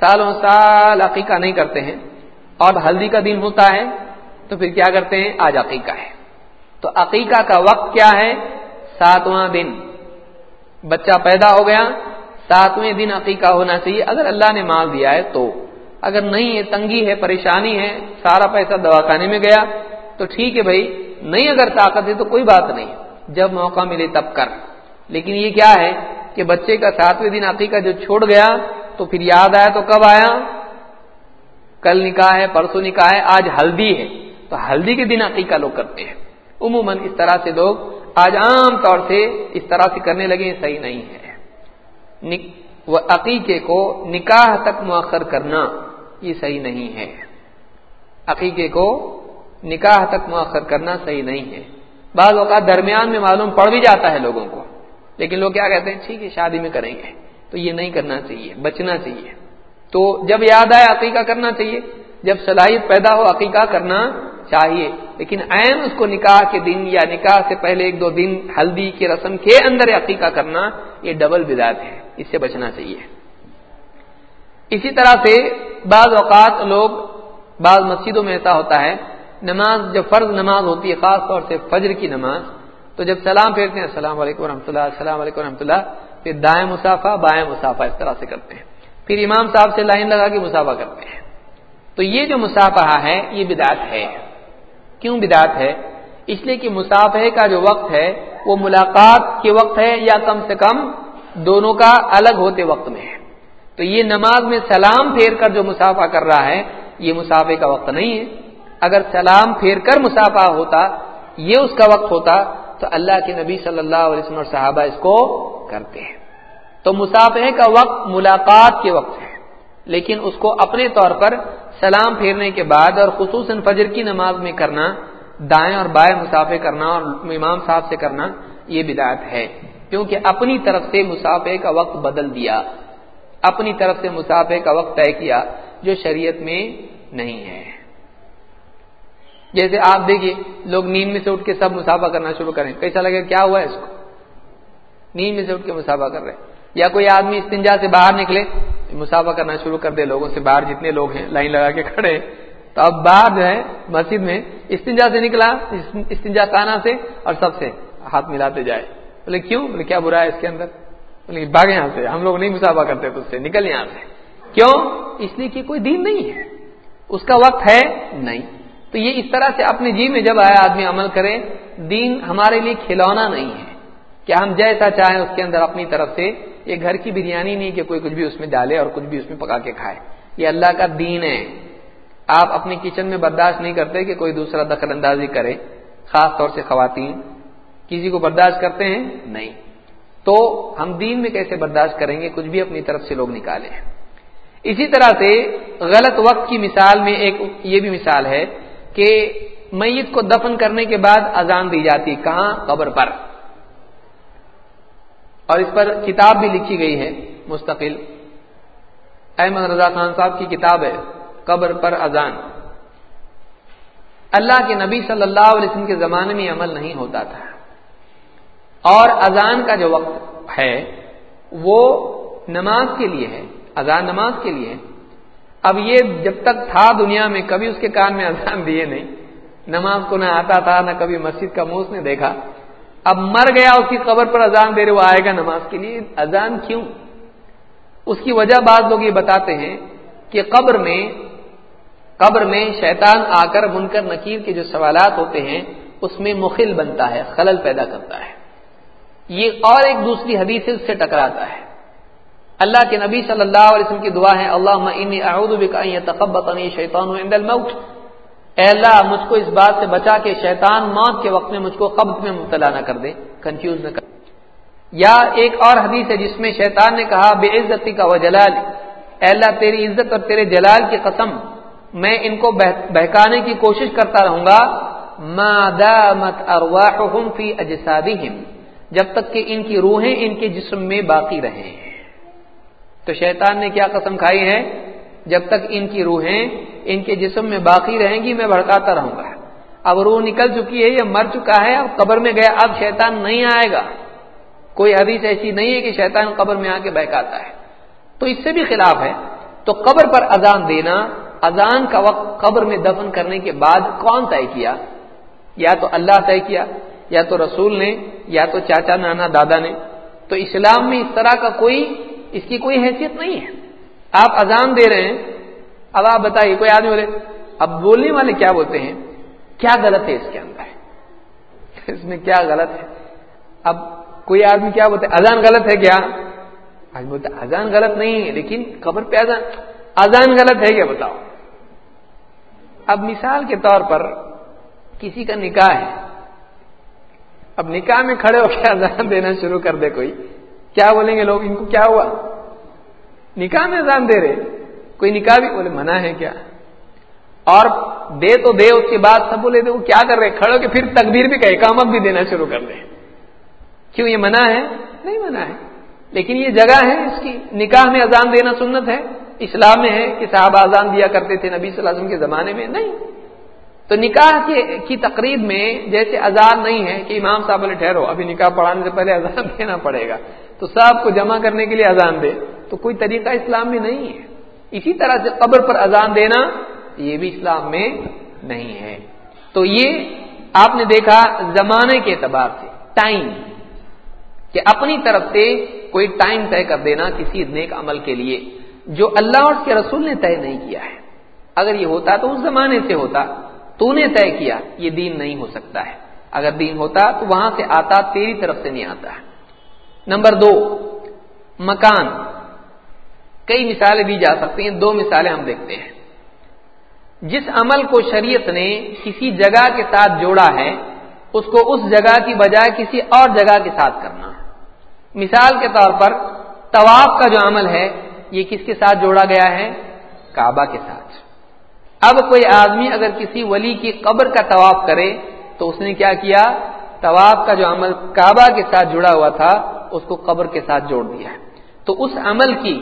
سالوں سال عقیقہ نہیں کرتے ہیں۔ اور ہلدی کا دن ہوتا ہے تو پھر کیا کرتے ہیں؟ آج عقیقہ ہے۔ تو عقیقہ کا وقت کیا ہے؟ ساتواں دن۔ بچہ پیدا ہو گیا۔ ساتویں دن عقیقہ ہونا چاہیے۔ اگر اللہ نے مال دیا ہے تو۔ اگر نہیں ہے، تنگی ہے، پریشانی ہے، سارا پیسہ دوا خانے میں گیا۔ تو ٹھیک ہے بھائی، نہیں اگر طاقت ہے تو کوئی بات نہیں۔ جب موقع ملے تب کر۔ لیکن یہ کیا ہے کہ بچے کا ساتویں دن عقیقہ جو چھوڑ گیا، تو پھر یاد آیا تو کب آیا؟ کل نکاح ہے، پرسوں نکاح ہے، آج ہلدی ہے۔ تو ہلدی کے دن عقیقہ لوگ کرتے ہیں۔ عموماً اس طرح سے لوگ آج عام طور سے اس طرح سے کرنے لگے صحیح نہیں ہے۔ وہ عقیقے کو نکاح تک مؤخر کرنا یہ صحیح نہیں ہے۔ عقیقے کو نکاح تک مؤخر کرنا صحیح نہیں ہے۔ بعض اوقات درمیان میں معلوم پڑ بھی جاتا ہے لوگوں کو، لیکن لوگ کیا کہتے ہیں؟ ٹھیک ہے، شادی میں کریں گے۔ تو یہ نہیں کرنا چاہیے، بچنا چاہیے۔ تو جب یاد آئے عقیقہ کرنا چاہیے، جب صلاحیت پیدا ہو عقیقہ کرنا چاہیے۔ لیکن عین اس کو نکاح کے دن یا نکاح سے پہلے ایک دو دن ہلدی کی رسم کے اندر عقیقہ کرنا یہ ڈبل بدات ہے، اس سے بچنا چاہیے۔ اسی طرح سے بعض اوقات لوگ بعض مسجدوں میں ایسا ہوتا ہے، نماز جب فرض نماز ہوتی ہے، خاص طور سے فجر کی نماز، تو جب سلام پھیرتے ہیں، السلام علیکم و اللہ، السلام علیکم و اللہ، پھر دائیں مسافہ، بائیں مسافہ، اس طرح سے کرتے ہیں۔ پھر امام صاحب سے لائن لگا کے مسافہ کرتے ہیں۔ تو یہ جو مسافہ ہے، یہ بدعت ہے۔ کیوں بدعت ہے؟ اس لیے کہ مسافہ کا جو وقت ہے، وہ ملاقات کے وقت ہے یا کم سے کم دونوں کا الگ ہوتے وقت میں ہے۔ تو یہ نماز میں سلام پھیر کر جو مسافہ کر رہا ہے، یہ مسافے کا وقت نہیں ہے۔ اگر سلام پھیر کر مسافہ ہوتا، یہ اس کا وقت ہوتا، تو اللہ کے نبی صلی اللہ علیہ وسلم اور صحابہ اس کو کرتے ہیں۔ تو مسافہ کا وقت ملاقات کے وقت ہے۔ لیکن اس کو اپنے طور پر سلام پھیرنے کے بعد اور خصوصاً فجر کی نماز میں کرنا، دائیں اور بائیں مسافے کرنا اور امام صاحب سے کرنا، یہ بدایت ہے۔ کیونکہ اپنی طرف سے مسافے کا وقت بدل دیا۔ اپنی طرف سے مسافے کا وقت طے کیا، جو شریعت میں نہیں ہے۔ جیسے آپ دیکھیے، لوگ نیند میں سے اٹھ کے سب مسافہ کرنا شروع کریں۔ کیسا لگے؟ کیا ہوا ہے اس کو؟ نیند میں سے اٹھ کے مسافہ کر رہے یا کوئی آدمی استنجا سے باہر نکلے مسافہ کرنا شروع کر دے لوگوں سے، باہر جتنے لوگ ہیں، لائن لگا کے کھڑے تو اب باہر جو ہے، مسجد میں استنجا سے نکلا، استنجا کانا سے اور سب سے ہاتھ ملاتے جائے۔ بولے، کیوں؟ بولے، کیا برا ہے اس کے اندر؟ بولے بھاگ یہاں سے، ہم لوگ نہیں مسافہ کرتے تجھ سے، نکل یہاں سے۔ کیوں؟ اس لیے کہ کوئی دین نہیں ہے۔ اس کا وقت ہے نہیں۔ تو یہ اس طرح سے اپنے جی میں جب آیا، آدمی عمل کرے، دین ہمارے لیے کھلونا نہیں ہے۔ کہ ہم جیسا چاہیں اس کے اندر اپنی طرف سے یہ گھر کی بریانی نہیں کہ کوئی کچھ بھی اس میں ڈالے اور کچھ بھی اس میں پکا کے کھائے۔ یہ اللہ کا دین ہے۔ آپ اپنی کچن میں برداشت نہیں کرتے کہ کوئی دوسرا دخل اندازی کرے، خاص طور سے خواتین۔ کسی کو برداشت کرتے ہیں؟ نہیں۔ تو ہم دین میں کیسے برداشت کریں گے؟ کچھ بھی اپنی طرف سے لوگ نکالے۔ اسی طرح سے غلط وقت کی مثال میں ایک یہ بھی مثال ہے کہ میت کو دفن کرنے کے بعد اذان دی جاتی، کہاں؟ قبر پر۔ اور اس پر کتاب بھی لکھی گئی ہے، مستقل۔ احمد رضا خان صاحب کی کتاب ہے، قبر پر اذان۔ اللہ کے نبی صلی اللہ علیہ وسلم کے زمانے میں عمل نہیں ہوتا تھا۔ اور اذان کا جو وقت ہے، وہ نماز کے لیے ہے، اذان نماز کے لیے۔ اب یہ جب تک تھا دنیا میں، کبھی اس کے کان میں اذان دیے نہیں۔ نماز کو نہ آتا تھا، نہ کبھی مسجد کا منہ نے دیکھا۔ اب مر گیا اس کی قبر پر اذان دے رہے، وہ آئے گا نماز کے لیے، اذان کیوں؟ اس کی وجہ بعض لوگ یہ بتاتے ہیں کہ قبر میں قبر میں شیطان آ کر منکر نکیر کے جو سوالات ہوتے ہیں، اس میں مخل بنتا ہے، خلل پیدا کرتا ہے۔ یہ اور ایک دوسری حدیث سے ٹکراتا ہے۔ اللہ کے نبی صلی اللہ علیہ وسلم کی دعا ہے اللہ اعوذ بک ان يتخبطني شیطان عند الموت۔ اے اللہ، مجھ کو اس بات سے بچا کے شیطان موت کے وقت میں مجھ کو قبض میں مبتلا نہ کر دے کنفیوز نہ کر یا ایک اور حدیث ہے جس میں شیطان نے کہا، بے عزتی کا وجلال۔ اے اللہ، تیری عزت اور تیرے جلال کی قسم، میں ان کو بہکانے کی کوشش کرتا رہوں گا۔ مادامت ارواحهم فی اجسادهم۔ جب تک کہ ان کی روحیں ان کے جسم میں باقی رہیں۔ تو شیطان نے کیا قسم کھائی ہے؟ جب تک ان کی روحیں ان کے جسم میں باقی رہیں گی، میں بھڑکاتا رہوں گا۔ اب روح نکل چکی ہے یا مر چکا ہے، اب قبر میں گیا، اب شیطان نہیں آئے گا۔ کوئی حدیث ایسی نہیں ہے کہ شیطان قبر میں آ کے بہکاتا ہے۔ تو اس سے بھی خلاف ہے۔ تو قبر پر اذان دینا، اذان کا وقت قبر میں دفن کرنے کے بعد کون طے کیا؟ یا تو اللہ طے کیا، یا تو رسول نے، یا تو چاچا، نانا، دادا نے۔ تو اسلام میں اس طرح کا کوئی، اس کی کوئی حیثیت نہیں ہے۔ آپ اذان دے رہے ہیں، اب آپ بتائیے، کوئی آدمی بولے، اب بولنے والے کیا بولتے ہیں؟ کیا غلط ہے اس کے اندر؟ اس میں کیا غلط ہے؟ اب کوئی آدمی کیا بولتے اذان غلط ہے کیا؟ آج بولتے اذان غلط نہیں ہے، لیکن خبر پہ اذان اذان غلط ہے کیا بتاؤ؟ اب مثال کے طور پر کسی کا نکاح ہے، اب نکاح میں کھڑے ہو کے اذان دینا شروع کر دے کوئی، کیا بولیں گے لوگ؟ ان کو کیا ہوا؟ نکاح میں اذان دے رہے۔ کوئی نکاح بھی بولے، منع ہے کیا؟ اور دے تو دے، اس کے بعد سب بولے، وہ کیا کر رہے؟ کھڑے ہو کے پھر تقبیر بھی کہ اقامت بھی دینا شروع کر دے۔ کیوں یہ منع ہے؟ نہیں منع ہے۔ لیکن یہ جگہ ہے، اس کی نکاح میں اذان دینا سنت ہے۔ اسلام میں ہے کہ صاحب اذان دیا کرتے تھے نبی صلی اللہ علیہ وسلم کے زمانے میں۔ نہیں۔ تو نکاح کی تقریب میں جیسے اذان نہیں ہے کہ امام صاحب بولے، ٹھہرو، ابھی نکاح پڑھانے سے پہلے اذان دینا پڑے گا۔ تو صاحب کو جمع کرنے کے لیے اذان دے۔ تو کوئی طریقہ اسلام میں نہیں ہے۔ اسی طرح سے قبر پر اذان دینا یہ بھی اسلام میں نہیں ہے۔ تو یہ آپ نے دیکھا زمانے کے اعتبار سے ٹائم کہ اپنی طرف سے کوئی ٹائم طے کر دینا کسی نیک عمل کے لیے جو اللہ اور اس کے رسول نے طے نہیں کیا ہے۔ اگر یہ ہوتا تو اس زمانے سے ہوتا۔ تو نے طے کیا، یہ دین نہیں ہو سکتا ہے۔ اگر دین ہوتا تو وہاں سے آتا تیری طرف سے نہیں آتا۔ ہے نمبر دو، مکان۔ کئی مثالیں دی جا سکتی ہیں، دو مثالیں ہم دیکھتے ہیں۔ جس عمل کو شریعت نے کسی جگہ کے ساتھ جوڑا ہے، اس کو اس جگہ کی بجائے کسی اور جگہ کے ساتھ کرنا۔ مثال کے طور پر طواف کا جو عمل ہے، یہ کس کے ساتھ جوڑا گیا ہے؟ کعبہ کے ساتھ۔ اب کوئی آدمی اگر کسی ولی کی قبر کا طواف کرے، تو اس نے کیا کیا؟ طواف کا جو عمل کعبہ کے ساتھ جڑا ہوا تھا، اس کو قبر کے ساتھ جوڑ دیا۔ تو اس عمل کی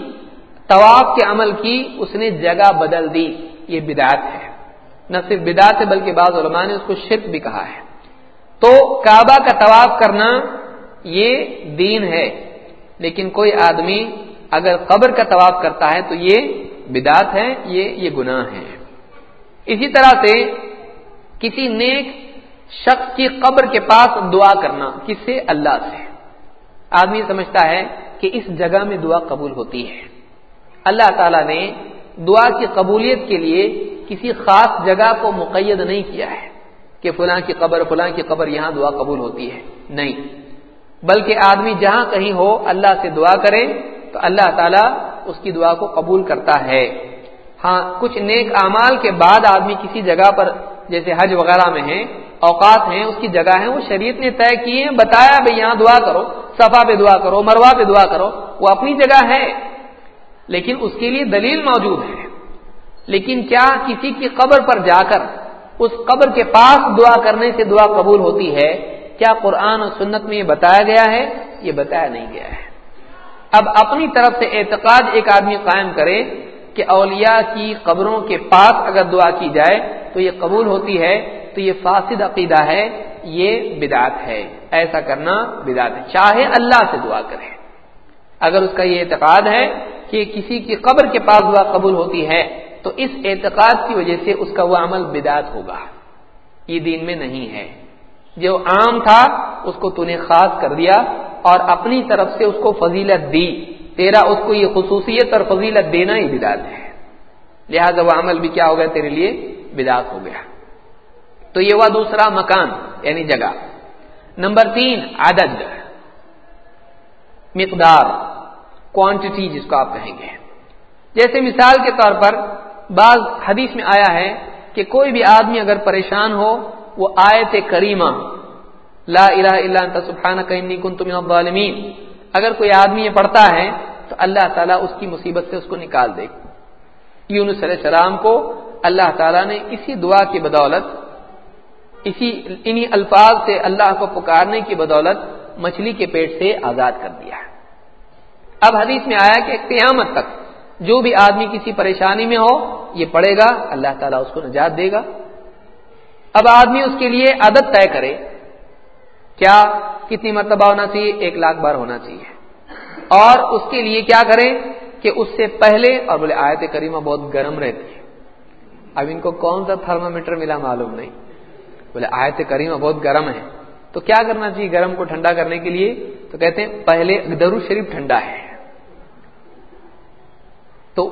طواف کے عمل کی اس نے جگہ بدل دی۔ یہ بدعت ہے۔ نہ صرف بدعت ہے بلکہ بعض علماء نے اس کو شرک بھی کہا ہے۔ تو کعبہ کا طواف کرنا یہ دین ہے۔ لیکن کوئی آدمی اگر قبر کا طواف کرتا ہے تو یہ بدعت ہے، یہ یہ گناہ ہے۔ اسی طرح سے کسی نیک شخص کی قبر کے پاس دعا کرنا کس سے؟ اللہ سے۔ آدمی سمجھتا ہے کہ اس جگہ میں دعا قبول ہوتی ہے۔ اللہ تعالی نے دعا کی قبولیت کے لیے کسی خاص جگہ کو مقید نہیں کیا ہے کہ فلاں کی قبر، فلاں کی قبر یہاں دعا قبول ہوتی ہے۔ نہیں۔ بلکہ آدمی جہاں کہیں ہو اللہ سے دعا کرے تو اللہ تعالیٰ اس کی دعا کو قبول کرتا ہے۔ ہاں کچھ نیک اعمال کے بعد آدمی کسی جگہ پر جیسے حج وغیرہ میں ہیں، اوقات ہیں، اس کی جگہ ہیں، وہ شریعت نے طے کیے ہیں، بتایا بھائی یہاں دعا کرو، صفا پہ دعا کرو مروا پہ دعا کرو، وہ اپنی جگہ ہے۔ لیکن اس کے لیے دلیل موجود ہے۔ لیکن کیا کسی کی قبر پر جا کر اس قبر کے پاس دعا کرنے سے دعا قبول ہوتی ہے؟ کیا قرآن اور سنت میں یہ بتایا گیا ہے؟ یہ بتایا نہیں گیا ہے۔ اب اپنی طرف سے اعتقاد ایک آدمی قائم کرے کہ اولیاء کی قبروں کے پاس اگر دعا کی جائے تو یہ قبول ہوتی ہے، تو یہ فاسد عقیدہ ہے، یہ بدعت ہے۔ ایسا کرنا بدعت ہے، چاہے اللہ سے دعا کرے۔ اگر اس کا یہ اعتقاد ہے کہ کسی کی قبر کے پاس دعا قبول ہوتی ہے، تو اس اعتقاد کی وجہ سے اس کا وہ عمل بدعت ہوگا۔ یہ دین میں نہیں ہے۔ جو عام تھا، اس کو تو نے خاص کر دیا اور اپنی طرف سے اس کو فضیلت دی۔ تیرا اس کو یہ خصوصیت اور فضیلت دینا ہی بدعت ہے۔ لہذا وہ عمل بھی کیا ہو گیا؟ تیرے لیے بدعت ہو گیا۔ تو یہ ہوا دوسرا مکان یعنی جگہ۔ نمبر تین، عدد۔ مقدار۔ کوانٹٹی جس کو آپ کہیں گے۔ جیسے مثال کے طور پر بعض حدیث میں آیا ہے کہ کوئی بھی آدمی اگر پریشان ہو، وہ آیت کریمہ، لا الہ الا انت، سبحانک انی کنت من الظالمین، اگر کوئی آدمی یہ پڑھتا ہے، تو اللہ تعالیٰ اس کی مصیبت سے اس کو نکال دے۔ یونس علیہ السلام کو اللہ تعالیٰ نے اسی دعا کی بدولت، اسی انہی الفاظ سے اللہ کو پکارنے کی بدولت مچھلی کے پیٹ سے آزاد کر دیا۔ ہے اب حدیث میں آیا کہ قیامت تک جو بھی آدمی کسی پریشانی میں ہو، یہ پڑے گا، اللہ تعالیٰ اس کو نجات دے گا۔ اب آدمی اس کے لیے عادت طے کرے، کیا کتنی مرتبہ ہونا چاہیے؟ ایک لاکھ بار ہونا چاہیے۔ اور اس کے لیے کیا کریں کہ اس سے پہلے، اور بولے آیت کریمہ بہت گرم رہتی ہے۔ اب ان کو کون سا تھرما میٹر ملا معلوم نہیں۔ بولے آیت کریمہ بہت گرم ہے۔ تو کیا کرنا چاہیے گرم کو ٹھنڈا کرنے کے لیے؟ تو کہتے ہیں پہلے درو شریف ٹھنڈا ہے۔ تو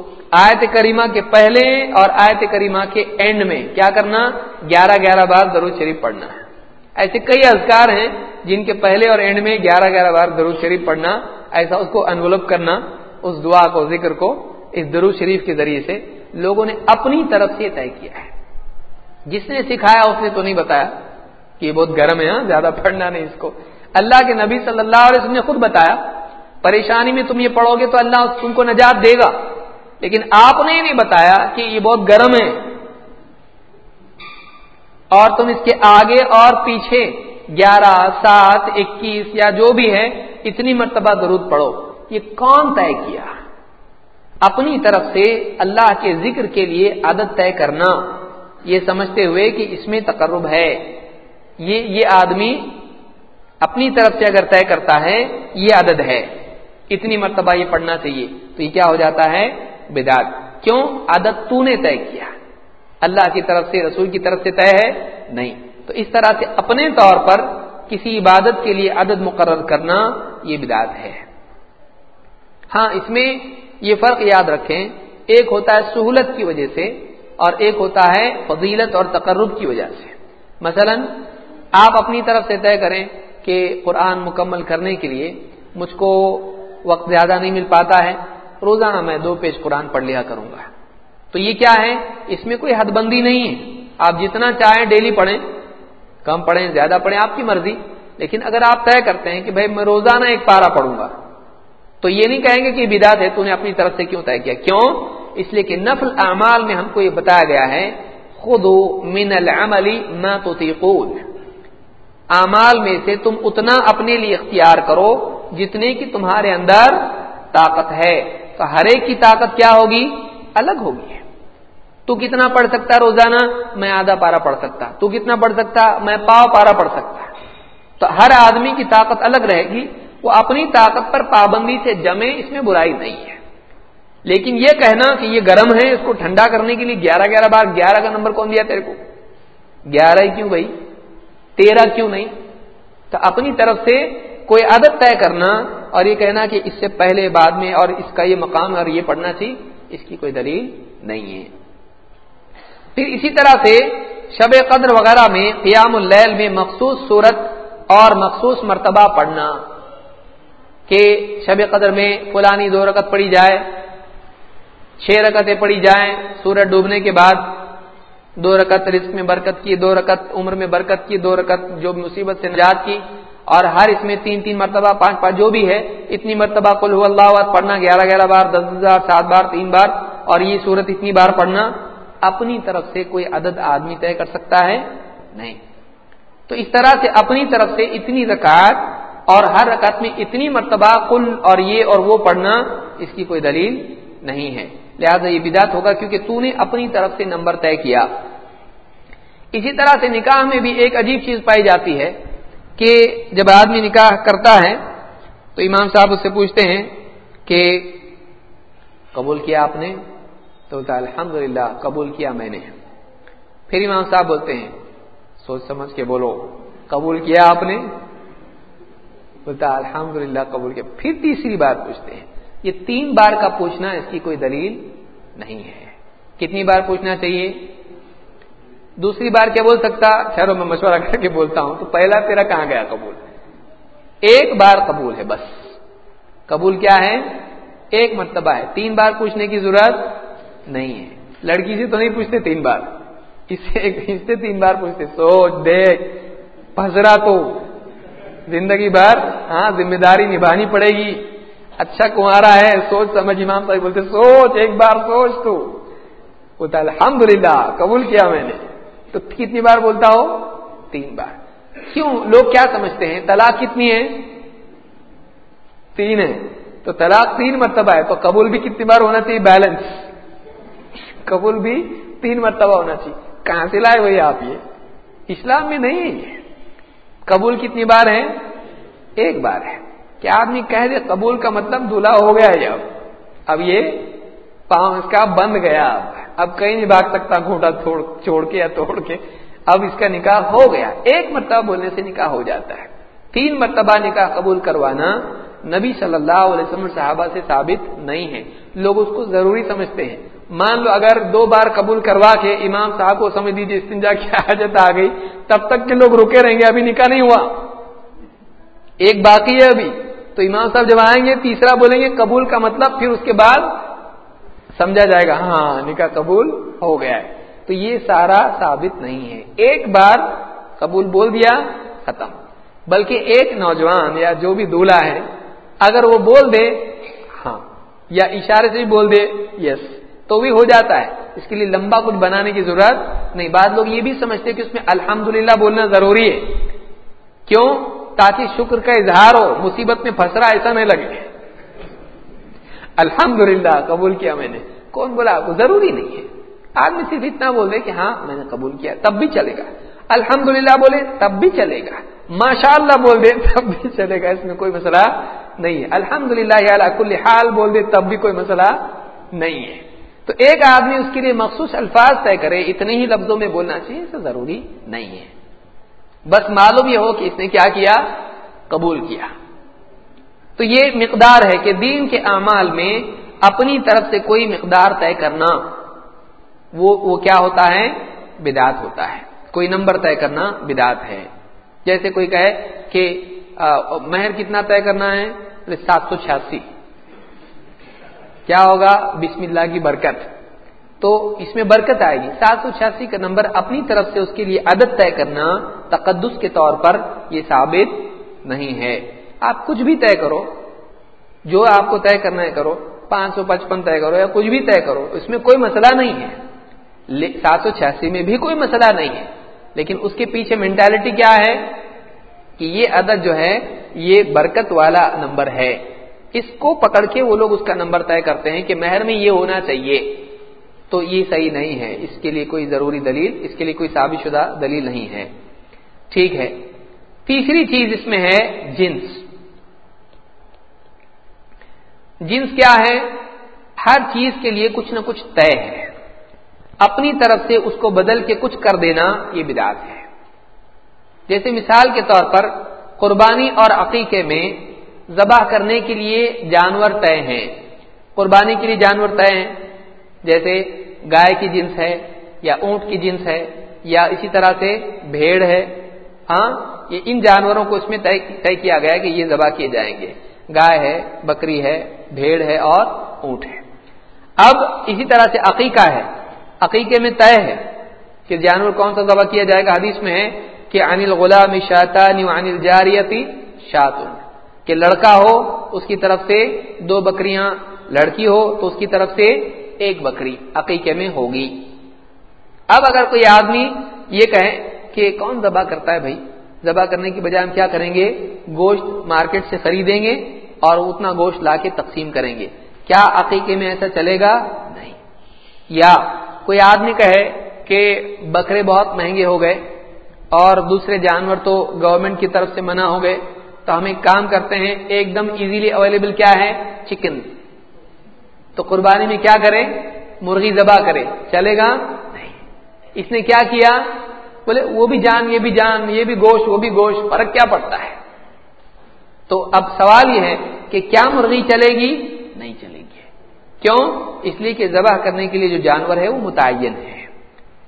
آیت کریمہ کے پہلے اور آیت کریمہ کے اینڈ میں کیا کرنا؟ گیارہ گیارہ بار درود شریف پڑھنا ہے۔ ایسے کئی اذکار ہیں جن کے پہلے اور اینڈ میں گیارہ گیارہ بار درود شریف پڑھنا، ایسا اس کو انولپ کرنا، اس دعا کو، ذکر کو، اس درود شریف کے ذریعے سے لوگوں نے اپنی طرف سے طے کیا ہے۔ جس نے سکھایا، اس نے تو نہیں بتایا کہ یہ بہت گرم ہے ہاں زیادہ پڑھنا نہیں اس کو۔ اللہ کے نبی صلی اللہ علیہ وسلم نے خود بتایا، پریشانی میں تم یہ پڑھو گے تو اللہ تم کو نجات دے گا۔ لیکن آپ نے نہیں بتایا کہ یہ بہت گرم ہے۔ اور تم اس کے آگے اور پیچھے گیارہ، سات، اکیس یا جو بھی ہے اتنی مرتبہ درود پڑھو۔ یہ کون طے کیا؟ اپنی طرف سے اللہ کے ذکر کے لیے عادت طے کرنا۔ یہ سمجھتے ہوئے کہ اس میں تقرب ہے۔ یہ یہ آدمی اپنی طرف سے اگر طے کرتا ہے، یہ عدد ہے۔ اتنی مرتبہ یہ پڑھنا چاہیے۔ تو یہ کیا ہو جاتا ہے؟ بدعت۔ کیوں؟ عادت تو نے طے کیا۔ اللہ کی طرف سے، رسول کی طرف سے طے ہے؟ نہیں۔ تو اس طرح سے اپنے طور پر کسی عبادت کے لیے عدد مقرر کرنا یہ بدعت ہے۔ ہاں اس میں یہ فرق یاد رکھیں۔ ایک ہوتا ہے سہولت کی وجہ سے اور ایک ہوتا ہے فضیلت اور تقرب کی وجہ سے۔ مثلا، آپ اپنی طرف سے طے کریں کہ قرآن مکمل کرنے کے لیے مجھ کو وقت زیادہ نہیں مل پاتا ہے۔ روزانہ میں دو پیج قرآن پڑھ لیا کروں گا۔ تو یہ کیا ہے؟ اس میں کوئی حد بندی نہیں ہے۔ آپ جتنا چاہیں ڈیلی پڑھیں۔ کم پڑھیں، زیادہ پڑھیں، آپ کی مرضی۔ لیکن اگر آپ طے کرتے ہیں کہ بھائی میں روزانہ ایک پارا پڑھوں گا، تو یہ نہیں کہیں گے کہ بدات ہے تو نے اپنی طرف سے کیوں طے کیا؟ کیوں؟ اس لیے کہ نفل اعمال میں ہم کو یہ بتایا گیا ہے خود من العملی نہ تو اعمال میں سے تم اتنا اپنے لیے اختیار کرو جتنے کی تمہارے اندر طاقت ہے۔ تو ہر ایک کی طاقت کیا ہوگی؟ الگ ہوگی۔ تو کتنا پڑھ سکتا روزانہ؟ میں آدھا پارا پڑھ سکتا۔ تو کتنا پڑھ سکتا؟ میں پاؤ پارا پڑھ سکتا۔ تو ہر آدمی کی طاقت الگ رہے گی۔ وہ اپنی طاقت پر پابندی سے جمے، اس میں برائی نہیں ہے۔ لیکن یہ کہنا کہ یہ گرم ہے، اس کو ٹھنڈا کرنے کے لیے گیارہ گیارہ بار گیارہ کا نمبر کون دیا تیرے کو؟ گیارہ ہی کیوں بھائی؟ تیرہ کیوں نہیں؟ تو اپنی طرف سے کوئی عادت طے کرنا اور یہ کہنا کہ اس سے پہلے بعد میں اور اس کا یہ مقام اور یہ پڑھنا چاہیے اس کی کوئی دلیل نہیں ہے۔ پھر اسی طرح سے شب قدر وغیرہ میں قیام اللیل میں مخصوص صورت اور مخصوص مرتبہ پڑھنا کہ شب قدر میں فلانی دو رکت پڑھی جائے، چھ رکتیں پڑھی جائیں، سورج ڈوبنے کے بعد دو رکت رزق میں برکت کی، دو رکت عمر میں برکت کی، دو رکت جو مصیبت سے نجات کی۔ اور ہر اس میں تین تین مرتبہ، پانچ پانچ جو بھی ہے، اتنی مرتبہ کل اللہ آباد پڑھنا، گیارہ گیارہ بار، دس ہزار سات بار، تین بار، اور یہ صورت اتنی بار پڑھنا، اپنی طرف سے کوئی عدد آدمی طے کر سکتا ہے؟ نہیں۔ تو اس طرح سے اپنی طرف سے اتنی رکعت اور ہر رکعت میں اتنی مرتبہ کل اور یہ اور وہ پڑھنا اس کی کوئی دلیل نہیں ہے۔ لہذا یہ بدات ہوگا، کیونکہ تو نے اپنی طرف سے نمبر طے کیا۔ اسی طرح سے نکاح میں بھی ایک عجیب چیز پائی جاتی ہے۔ کہ جب آدمی نکاح کرتا ہے تو امام صاحب اس سے پوچھتے ہیں کہ قبول کیا آپ نے؟ تو بولتا الحمد قبول کیا میں نے۔ پھر امام صاحب بولتے ہیں، سوچ سمجھ کے بولو، قبول کیا آپ نے؟ بولتا الحمد قبول کیا۔ پھر تیسری بار پوچھتے ہیں، یہ تین بار کا پوچھنا اس کی کوئی دلیل نہیں ہے۔ کتنی بار پوچھنا چاہیے؟ دوسری بار کیا بول سکتا؟ ٹھہرو میں مشورہ کر کے بولتا ہوں، تو پہلا تیرا کہاں گیا قبول؟ ایک بار قبول ہے بس۔ قبول کیا ہے؟ ایک مرتبہ ہے۔ تین بار پوچھنے کی ضرورت نہیں ہے۔ لڑکی سے تو نہیں پوچھتے تین بار۔ اس سے تین بار پوچھتے۔ سوچ دیکھ۔ پھنسرا تو۔ زندگی بھر ہاں ذمہ داری نبھانی پڑے گی۔ اچھا کمہارا ہے۔ سوچ سمجھ امام صاحب بولتے، سوچ، ایک بار سوچ تو۔ بولتا الحمد للہ قبول کیا میں نے۔ تو کتنی بار بولتا ہو؟ تین بار۔ کیوں؟ لوگ کیا سمجھتے ہیں؟ طلاق کتنی ہے؟ تین ہے۔ تو طلاق تین مرتبہ ہے، تو قبول بھی کتنی بار ہونا چاہیے؟ بیلنس قبول بھی تین مرتبہ ہونا چاہیے۔ کہاں سے لائے وہی آپ یہ؟ اسلام میں نہیں ہے یہ۔ قبول کتنی بار ہے؟ ایک بار ہے۔ کیا آدمی کہہ دے، قبول کا مطلب دلہا ہو گیا ہے اب اب یہ پاؤں اس کا بند گیا۔ اب اب کہیں نہیں بھاگ سکتا گھوٹا چھوڑ کے یا توڑ کے۔ اب اس کا نکاح ہو گیا۔ ایک مرتبہ بولنے سے نکاح ہو جاتا ہے۔ تین مرتبہ نکاح قبول کروانا نبی صلی اللہ علیہ وسلم صحابہ سے ثابت نہیں ہے۔ لوگ اس کو ضروری سمجھتے ہیں۔ مان لو اگر دو بار قبول کروا کے امام صاحب کو سمجھ دیجیے استنجا کی حاجت آ گئی، تب تک کے لوگ رکے رہیں گے، ابھی نکاح نہیں ہوا۔ ایک باقی ہے ابھی۔ تو امام صاحب جب آئیں گے، تیسرا بولیں گے، قبول کا مطلب پھر اس کے بعد سمجھا جائے گا ہاں،, ہاں،, ہاں نکاح قبول ہو گیا ہے۔ تو یہ سارا ثابت نہیں ہے۔ ایک بار قبول بول دیا، ختم۔ بلکہ ایک نوجوان یا جو بھی دولہا ہے، اگر وہ بول دے ہاں یا اشارے سے بھی بول دے یس تو بھی ہو جاتا ہے۔ اس کے لیے لمبا کچھ بنانے کی ضرورت نہیں۔ بعد لوگ یہ بھی سمجھتے کہ اس میں الحمد بولنا ضروری ہے۔ کیوں؟ تاکہ شکر کا اظہار ہو، مصیبت میں پھنس رہا ایسا نہیں لگے۔ الحمد قبول کیا میں نے۔ کون بولا؟ آپ کو ضروری نہیں ہے۔ آدمی صرف اتنا بول دے کہ ہاں میں نے قبول کیا، تب بھی چلے گا۔ الحمد بولے، تب بھی چلے گا۔ ماشاء اللہ بول دے، تب بھی چلے گا۔ اس میں کوئی مسئلہ نہیں ہے۔ الحمد للہ کل حال بول دے، تب بھی کوئی مسئلہ نہیں ہے۔ تو ایک آدمی اس کے لیے مخصوص الفاظ طے کرے، اتنے ہی لفظوں میں بولنا چاہیے اسے ضروری نہیں ہے۔ بس معلوم یہ ہو کہ اس نے کیا کیا؟ قبول کیا۔ تو یہ مقدار ہے کہ دین کے اعمال میں اپنی طرف سے کوئی مقدار طے کرنا، وہ وہ کیا ہوتا ہے؟ بدات ہوتا ہے۔ کوئی نمبر طے کرنا بدات ہے۔ جیسے کوئی کہے کہ مہر کتنا طے کرنا ہے؟ سات سو چھیاسی۔ کیا ہوگا؟ بسم اللہ کی برکت۔ تو اس میں برکت آئے گی۔ سات سو چھیاسی کا نمبر اپنی طرف سے اس کے لیے عدد طے کرنا تقدس کے طور پر یہ ثابت نہیں ہے۔ آپ کچھ بھی طے کرو، جو آپ کو طے کرنا ہے کرو، پانچ سو پچپن طے کرو یا کچھ بھی طے کرو، اس میں کوئی مسئلہ نہیں ہے۔ سات سو چھیاسی میں بھی کوئی مسئلہ نہیں ہے۔ لیکن اس کے پیچھے مینٹالٹی کیا ہے؟ کہ یہ عدد جو ہے، یہ برکت والا نمبر ہے۔ اس کو پکڑ کے وہ لوگ اس کا نمبر طے کرتے ہیں کہ مہر میں یہ ہونا چاہیے۔ تو یہ صحیح نہیں ہے۔ اس کے لیے کوئی ضروری دلیل، اس کے لیے کوئی ثابت شدہ دلیل نہیں ہے۔ ٹھیک ہے۔ تیسری چیز اس میں ہے جنس۔ جنس کیا ہے؟ ہر چیز کے لیے کچھ نہ کچھ طے ہے۔ اپنی طرف سے اس کو بدل کے کچھ کر دینا یہ بدعت ہے۔ جیسے مثال کے طور پر قربانی اور عقیقے میں ذبح کرنے کے لیے جانور طے ہیں۔ قربانی کے لیے جانور طے ہیں۔ جیسے گائے کی جنس ہے یا اونٹ کی جنس ہے یا اسی طرح سے بھیڑ ہے۔ ہاں یہ ان جانوروں کو اس میں طے کیا گیا کہ یہ ذبح کیے جائیں گے۔ گائے ہے، بکری ہے بھیڑ ہے اور اونٹ ہے۔ اب اسی طرح سے عقیقہ ہے۔ عقیقے میں طے ہے کہ جانور کون سا ذبح کیا جائے گا۔ حدیث میں ہے کہ انل غلام شاطانی انل جاریتی شاطن کہ لڑکا ہو، اس کی طرف سے دو بکریاں، لڑکی ہو تو اس کی طرف سے ایک بکری عقیقے میں ہوگی۔ اب اگر کوئی آدمی یہ کہے کہ کون ذبح کرتا ہے بھائی؟ ذبح کرنے کی بجائے ہم کیا کریں گے؟ گوشت مارکیٹ سے خریدیں گے۔ اور اتنا گوشت لا کے تقسیم کریں گے۔ کیا عقیقے میں ایسا چلے گا؟ نہیں۔ یا کوئی آدمی کہے کہ بکرے بہت مہنگے ہو گئے اور دوسرے جانور تو گورنمنٹ کی طرف سے منع ہو گئے، تو ہم ایک کام کرتے ہیں، ایک دم ایزیلی اویلیبل کیا ہے؟ چکن تو قربانی میں کیا کرے مرغی ذبح کرے چلے گا؟ نہیں۔ اس نے کیا کیا؟ بولے، وہ بھی جان، یہ بھی جان، یہ بھی گوشت، وہ بھی گوشت، فرق کیا پڑتا ہے؟ تو اب سوال یہ ہے کہ کیا مرغی چلے گی؟ نہیں چلے گی۔ کیوں؟ اس لیے کہ ذبح کرنے کے لیے جو جانور ہے وہ متعین ہے۔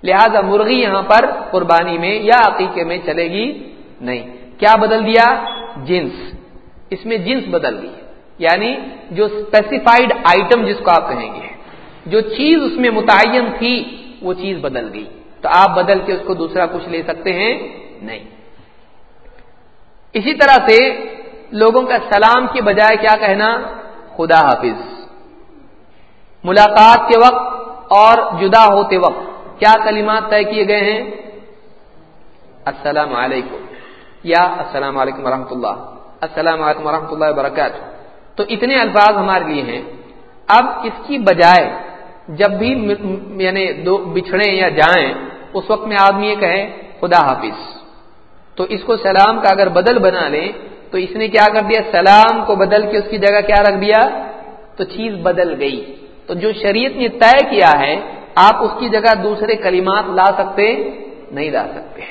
لہذا مرغی یہاں پر قربانی میں یا عقیقے میں چلے گی؟ نہیں۔ کیا بدل دیا؟ جنس۔ اس میں جنس بدل گئی۔ یعنی جو اسپیسیفائڈ آئٹم جس کو آپ کہیں گے، جو چیز اس میں متعین تھی، وہ چیز بدل گئی۔ تو آپ بدل کے اس کو دوسرا کچھ لے سکتے ہیں؟ نہیں۔ اسی طرح سے لوگوں کا سلام کے بجائے کیا کہنا؟ خدا حافظ۔ ملاقات کے وقت اور جدا ہوتے وقت کیا کلمات طے کیے گئے ہیں؟ السلام علیکم۔ یا السلام علیکم ورحمۃ اللہ السلام علیکم ورحمۃ اللہ وبرکاتہ۔ تو اتنے الفاظ ہمارے لیے ہیں۔ اب اس کی بجائے جب بھی یعنی دو بچھڑے یا جائیں، اس وقت میں آدمی یہ کہے، خدا حافظ۔ تو اس کو سلام کا اگر بدل بنا لیں تو اس نے کیا کر دیا؟ سلام کو بدل کے اس کی جگہ کیا رکھ دیا؟ تو چیز بدل گئی۔ تو جو شریعت نے طے کیا ہے، آپ اس کی جگہ دوسرے کلمات لا سکتے نہیں لا سکتے۔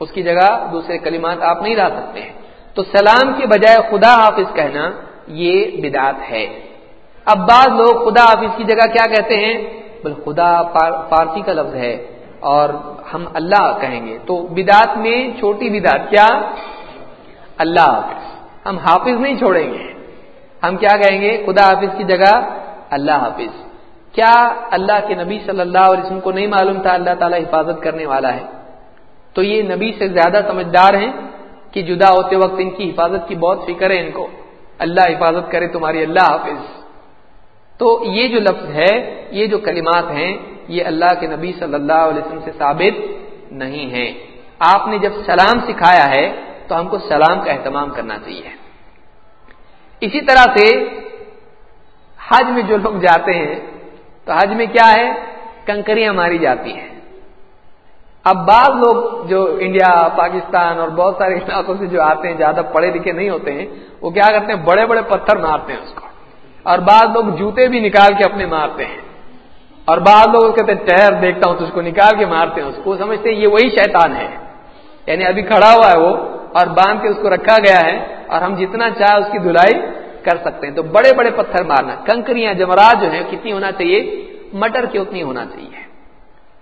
اس کی جگہ دوسرے کلمات آپ نہیں لا سکتے۔ ہیں تو سلام کے بجائے خدا حافظ کہنا یہ بدعت ہے۔ اب بعض لوگ خدا حافظ کی جگہ کیا کہتے ہیں؟ بل خدا فارسی کا لفظ ہے اور ہم اللہ کہیں گے۔ تو بدعت میں چھوٹی بدعت کیا؟ اللہ حافظ۔ ہم حافظ نہیں چھوڑیں گے۔ ہم کیا کہیں گے؟ خدا حافظ کی جگہ اللہ حافظ۔ کیا اللہ کے نبی صلی اللہ علیہ وسلم کو نہیں معلوم تھا اللہ تعالیٰ حفاظت کرنے والا ہے؟ تو یہ نبی سے زیادہ سمجھدار ہیں کہ جدا ہوتے وقت ان کی حفاظت کی بہت فکر ہے ان کو۔ اللہ حفاظت کرے تمہاری اللہ حافظ۔ تو یہ جو لفظ ہے، یہ جو کلمات ہیں، یہ اللہ کے نبی صلی اللہ علیہ وسلم سے ثابت نہیں ہے آپ نے جب سلام سکھایا ہے تو ہم کو سلام کا اہتمام کرنا چاہیے۔ اسی طرح سے حج میں جو لوگ جاتے ہیں، تو حج میں کیا ہے؟ کنکریاں ماری جاتی ہیں۔ اب بعض لوگ جو انڈیا، پاکستان اور بہت سارے علاقوں سے جو آتے ہیں، زیادہ پڑھے لکھے نہیں ہوتے ہیں، وہ کیا کرتے ہیں؟ بڑے بڑے پتھر مارتے ہیں اس کو۔ اور بعض لوگ جوتے بھی نکال کے اپنے مارتے ہیں۔ اور بعض لوگ کہتے ہیں، ٹہر دیکھتا ہوں تو اس کو نکال کے مارتے ہیں۔ اس کو سمجھتے ہیں، یہ وہی شیطان ہے۔ یعنی ابھی کھڑا ہوا ہے وہ۔ اور باندھ کے اس کو رکھا گیا ہے اور ہم جتنا چاہے اس کی دھلائی کر سکتے ہیں۔ تو بڑے بڑے پتھر مارنا، کنکریاں جمرات جو ہیں، کتنی ہونا چاہیے؟ مٹر کی اتنی ہونا چاہیے۔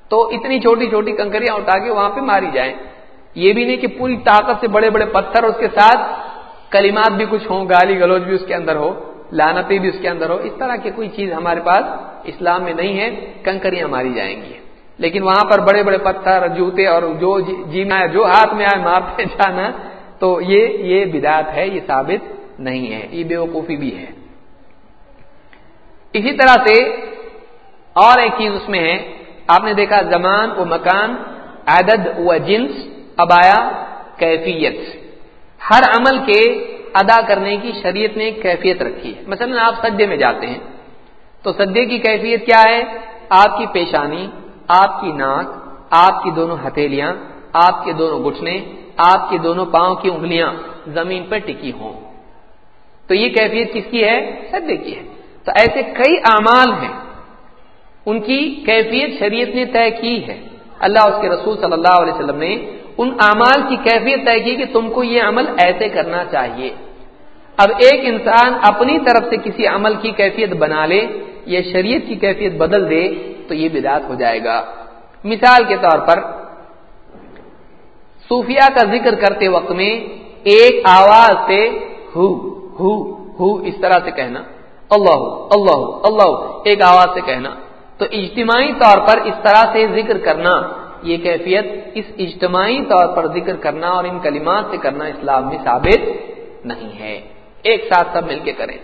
تو اتنی چھوٹی چھوٹی کنکریاں اٹھا کے وہاں پہ ماری جائیں۔ یہ بھی نہیں کہ پوری طاقت سے بڑے بڑے پتھر اس کے ساتھ کلمات بھی کچھ ہوں، گالی گلوچ بھی اس کے اندر ہو لانتی بھی اس کے اندر ہو۔ اس طرح کی کوئی چیز ہمارے پاس اسلام میں نہیں ہے۔ کنکریاں ماری جائیں گی۔ لیکن وہاں پر بڑے بڑے پتھر، جوتے اور جو جی میں جو ہاتھ میں آئے مارتے جانا، تو یہ یہ بدات ہے، یہ ثابت نہیں ہے، یہ بے وقوفی بھی ہے۔ اسی طرح سے اور ایک چیز اس میں ہے، آپ نے دیکھا زمان و مکان، عدد و جنس، ابایا، کیفیت۔ ہر عمل کے ادا کرنے کی شریعت نے کیفیت رکھی ہے۔ مثلا آپ سجدے میں جاتے ہیں، تو سجدے کی کیفیت کیا ہے؟ آپ کی پیشانی آپ کی ناک، آپ کی دونوں ہتھیلیاں، آپ کے دونوں گٹھنے آپ کے دونوں پاؤں کی انگلیاں زمین پر ٹکی ہوں۔ تو یہ کیفیت کس کی ہے؟ سجدے کی ہے۔ تو ایسے کئی اعمال ہیں، ان کی کیفیت شریعت نے طے کی ہے۔ اللہ اس کے رسول صلی اللہ علیہ وسلم نے ان اعمال کی کیفیت طے کی کہ تم کو یہ عمل ایسے کرنا چاہیے۔ اب ایک انسان اپنی طرف سے کسی عمل کی کیفیت بنا لے، یا شریعت کی کیفیت بدل دے، تو یہ بدعت ہو جائے گا۔ مثال کے طور پر صوفیہ کا ذکر کرتے وقت میں ایک آواز سے ہو ہو ہو اس طرح سے کہنا، اللہ اللہ اللہ ایک آواز سے کہنا۔ تو اجتماعی طور پر اس طرح سے ذکر کرنا، یہ کیفیت اس اجتماعی طور پر ذکر کرنا اور ان کلمات سے کرنا اسلام میں ثابت نہیں ہے۔ ایک ساتھ سب مل کے کریں۔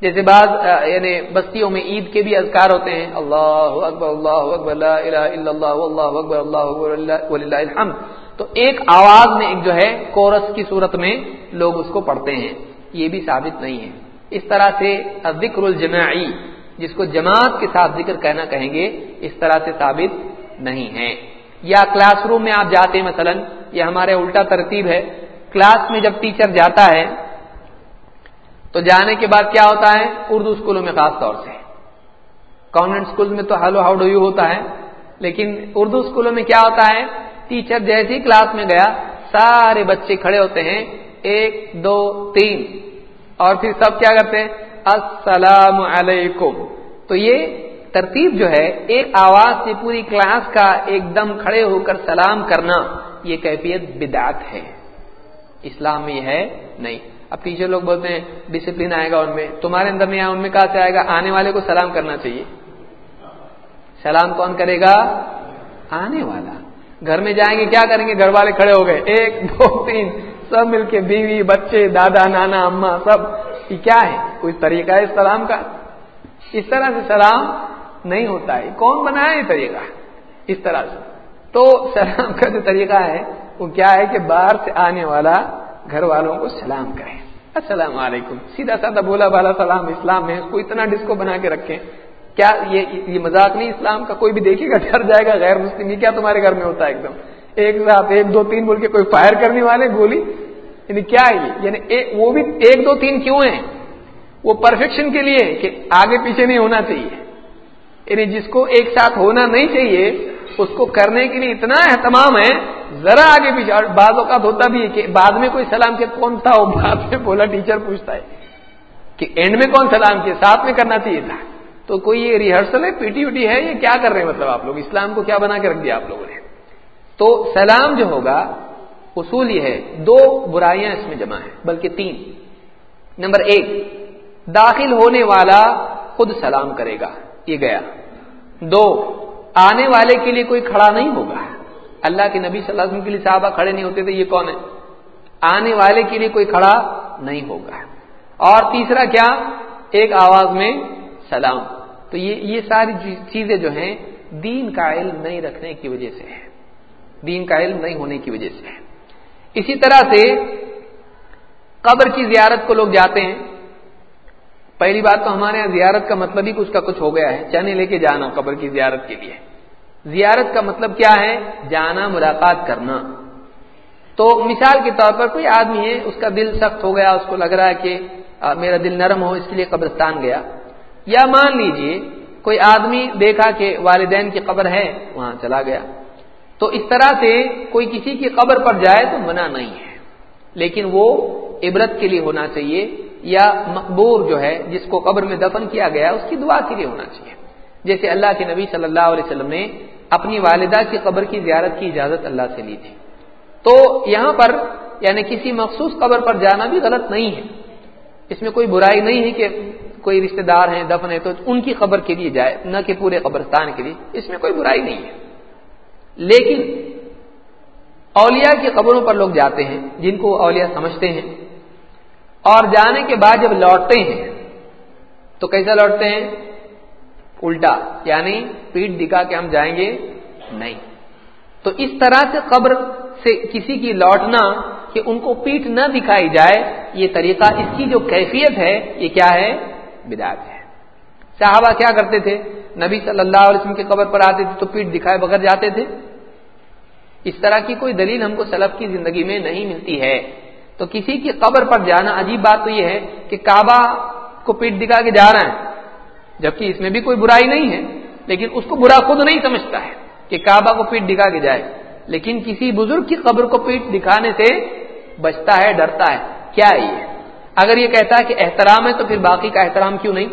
جیسے بعض یعنی بستیوں میں عید کے بھی اذکار ہوتے ہیں۔ اللہ اکبر اللہ اکبر، لا الہ الا اللہ اللہ اکبر اللہ وللہ الحمد۔ تو ایک آواز میں ایک جو ہے، کورس کی صورت میں لوگ اس کو پڑھتے ہیں۔ یہ بھی ثابت نہیں ہے۔ اس طرح سے ذکر الجماعی، جس کو جماعت کے ساتھ ذکر کہنا کہیں گے، اس طرح سے ثابت نہیں ہے۔ یا کلاس روم میں آپ جاتے ہیں مثلا، یہ ہمارے الٹا ترتیب ہے۔ کلاس میں جب ٹیچر جاتا ہے تو جانے کے بعد کیا ہوتا ہے؟ اردو اسکولوں میں خاص طور سے۔ کانوینٹ اسکول میں تو ہلو ہاؤ ڈو یو ہوتا ہے۔ لیکن اردو اسکولوں میں کیا ہوتا ہے؟ ٹیچر جیسے ہی کلاس میں گیا، سارے بچے کھڑے ہوتے ہیں، ایک، دو، تین۔ اور پھر سب کیا کرتے ہیں؟ السلام علیکم۔ تو یہ ترتیب جو ہے، ایک آواز سے پوری کلاس کا ایک دم کھڑے ہو کر سلام کرنا، یہ کیفیت بدعت ہے۔ اسلام میں یہ ہے نہیں۔ اب ٹیچر لوگ بولتے ہیں ڈسپلن آئے گا ان میں۔ تمہارے اندر نہیں آیا ان میں کہاں سے آئے گا؟ آنے والے کو سلام کرنا چاہیے۔ سلام کون کرے گا؟ آنے والا۔ گھر میں جائیں گے، کیا کریں گے؟ گھر والے کھڑے ہو گئے۔ ایک، دو، تین، سب مل کے بیوی، بچے، دادا، نانا اما سب۔ یہ کیا ہے؟ کوئی طریقہ ہے سلام کا؟ اس طرح سے سلام نہیں ہوتا ہے۔ کون بنایا یہ طریقہ؟ اس طرح سے۔ تو سلام کا جو طریقہ ہے، وہ کیا ہے کہ باہر سے آنے والا گھر والوں کو سلام کرے السلام علیکم۔ سیدھا سادہ بولا بالا سلام، اسلام ہے اس کو اتنا ڈسکو بنا کے رکھیں۔ کیا یہ یہ مذاق نہیں اسلام کا؟ کوئی بھی دیکھے گا، ڈر جائے گا، غیر مسلم یہ کیا تمہارے گھر میں ہوتا ہے ایک دم؟ ایک ساتھ ایک دو تین بول کے کوئی فائر کرنے والے، گولی؟ یعنی کیا ہے یہ؟ یعنی وہ بھی ایک دو تین کیوں ہیں؟ وہ پرفیکشن کے لیے کہ آگے پیچھے نہیں ہونا چاہیے۔ یعنی جس کو ایک ساتھ ہونا نہیں چاہیے اس کو کرنے کے لیے اتنا اہتمام ہے، ذرا آگے پیچھے، اور بعض اوقات ہوتا بھی ہے کہ بعد میں کوئی سلام کیا کون تھا وہ بعد میں بولا ٹیچر پوچھتا ہے کہ اینڈ میں کون سلام کیا، ساتھ میں کرنا چاہیے تھا۔ تو کوئی یہ ریہرسل ہے، پی ٹی وٹی ہے، یہ کیا کر رہے ہیں؟ مطلب آپ لوگ اسلام کو کیا بنا کے رکھ دیا آپ لوگوں نے۔ تو سلام جو ہوگا، اصول یہ ہے، دو برائیاں اس میں جمع ہیں، بلکہ تین۔ نمبر ایک، داخل ہونے والا خود سلام کرے گا، یہ گیا۔ دو آنے والے کے لیے کوئی کھڑا نہیں ہوگا۔ اللہ کے نبی صلی اللہ علیہ وسلم کے لیے صحابہ کھڑے نہیں ہوتے تھے، یہ کون ہے؟ آنے والے کے لیے کوئی کھڑا نہیں ہوگا۔ اور تیسرا کیا؟ ایک آواز میں سلام۔ تو یہ یہ ساری چیزیں جو ہیں، دین کا علم نہیں رکھنے کی وجہ سے ہے دین کا علم نہیں ہونے کی وجہ سے ہے اسی طرح سے قبر کی زیارت کو لوگ جاتے ہیں۔ پہلی بات تو ہمارے یہاں زیارت کا مطلب ہی کچھ کا کچھ ہو گیا ہے۔ چنے لے کے جانا قبر کی زیارت کے لیے۔ زیارت کا مطلب کیا ہے؟ جانا، ملاقات کرنا۔ تو مثال کے طور پر کوئی آدمی ہے، اس کا دل سخت ہو گیا، اس کو لگ رہا ہے کہ میرا دل نرم ہو، اس کے لیے قبرستان گیا۔ یا مان لیجیے، کوئی آدمی دیکھا کہ والدین کی قبر ہے، وہاں چلا گیا۔ تو اس طرح سے کوئی کسی کی قبر پر جائے تو منع نہیں ہے۔ لیکن وہ عبرت کے لیے ہونا چاہیے۔ یا مقبور جو ہے، جس کو قبر میں دفن کیا گیا، اس کی دعا کے لیے ہونا چاہیے۔ جیسے اللہ کے نبی صلی اللہ علیہ وسلم نے اپنی والدہ کی قبر کی زیارت کی اجازت اللہ سے لی تھی۔ تو یہاں پر یعنی کسی مخصوص قبر پر جانا بھی غلط نہیں ہے۔ اس میں کوئی برائی نہیں ہے کہ کوئی رشتہ دار ہیں، دفن ہے تو ان کی قبر کے لیے جائے، نہ کہ پورے قبرستان کے لیے۔ اس میں کوئی برائی نہیں ہے۔ لیکن، اولیاء کی قبروں پر لوگ جاتے ہیں، جن کو اولیاء سمجھتے ہیں۔ اور جانے کے بعد جب لوٹتے ہیں، تو کیسا لوٹتے ہیں؟ الٹا یعنی پیٹ دکھا کے ہم جائیں گے نہیں۔ تو اس طرح سے قبر سے کسی کی لوٹنا کہ ان کو پیٹ نہ دکھائی جائے، یہ طریقہ، اس کی جو کیفیت ہے، یہ کیا ہے؟ بدعت ہے۔ صحابہ کیا کرتے تھے؟ نبی صلی اللہ علیہ وسلم کی قبر پر آتے تھے تو پیٹ دکھائے بغیر جاتے تھے۔ اس طرح کی کوئی دلیل ہم کو سلف کی زندگی میں نہیں ملتی ہے۔ تو کسی کی قبر پر جانا عجیب بات تو یہ ہے کہ کعبہ کو پیٹ دکھا کے جا رہا ہے، جبکہ اس میں بھی کوئی برائی نہیں ہے، لیکن اس کو برا خود نہیں سمجھتا ہے کہ کعبہ کو پیٹ دکھا کے جائے۔ لیکن کسی بزرگ کی قبر کو پیٹ دکھانے سے بچتا ہے، ڈرتا ہے۔ کیا ہے یہ؟ اگر یہ کہتا ہے کہ احترام ہے تو پھر باقی کا احترام کیوں نہیں؟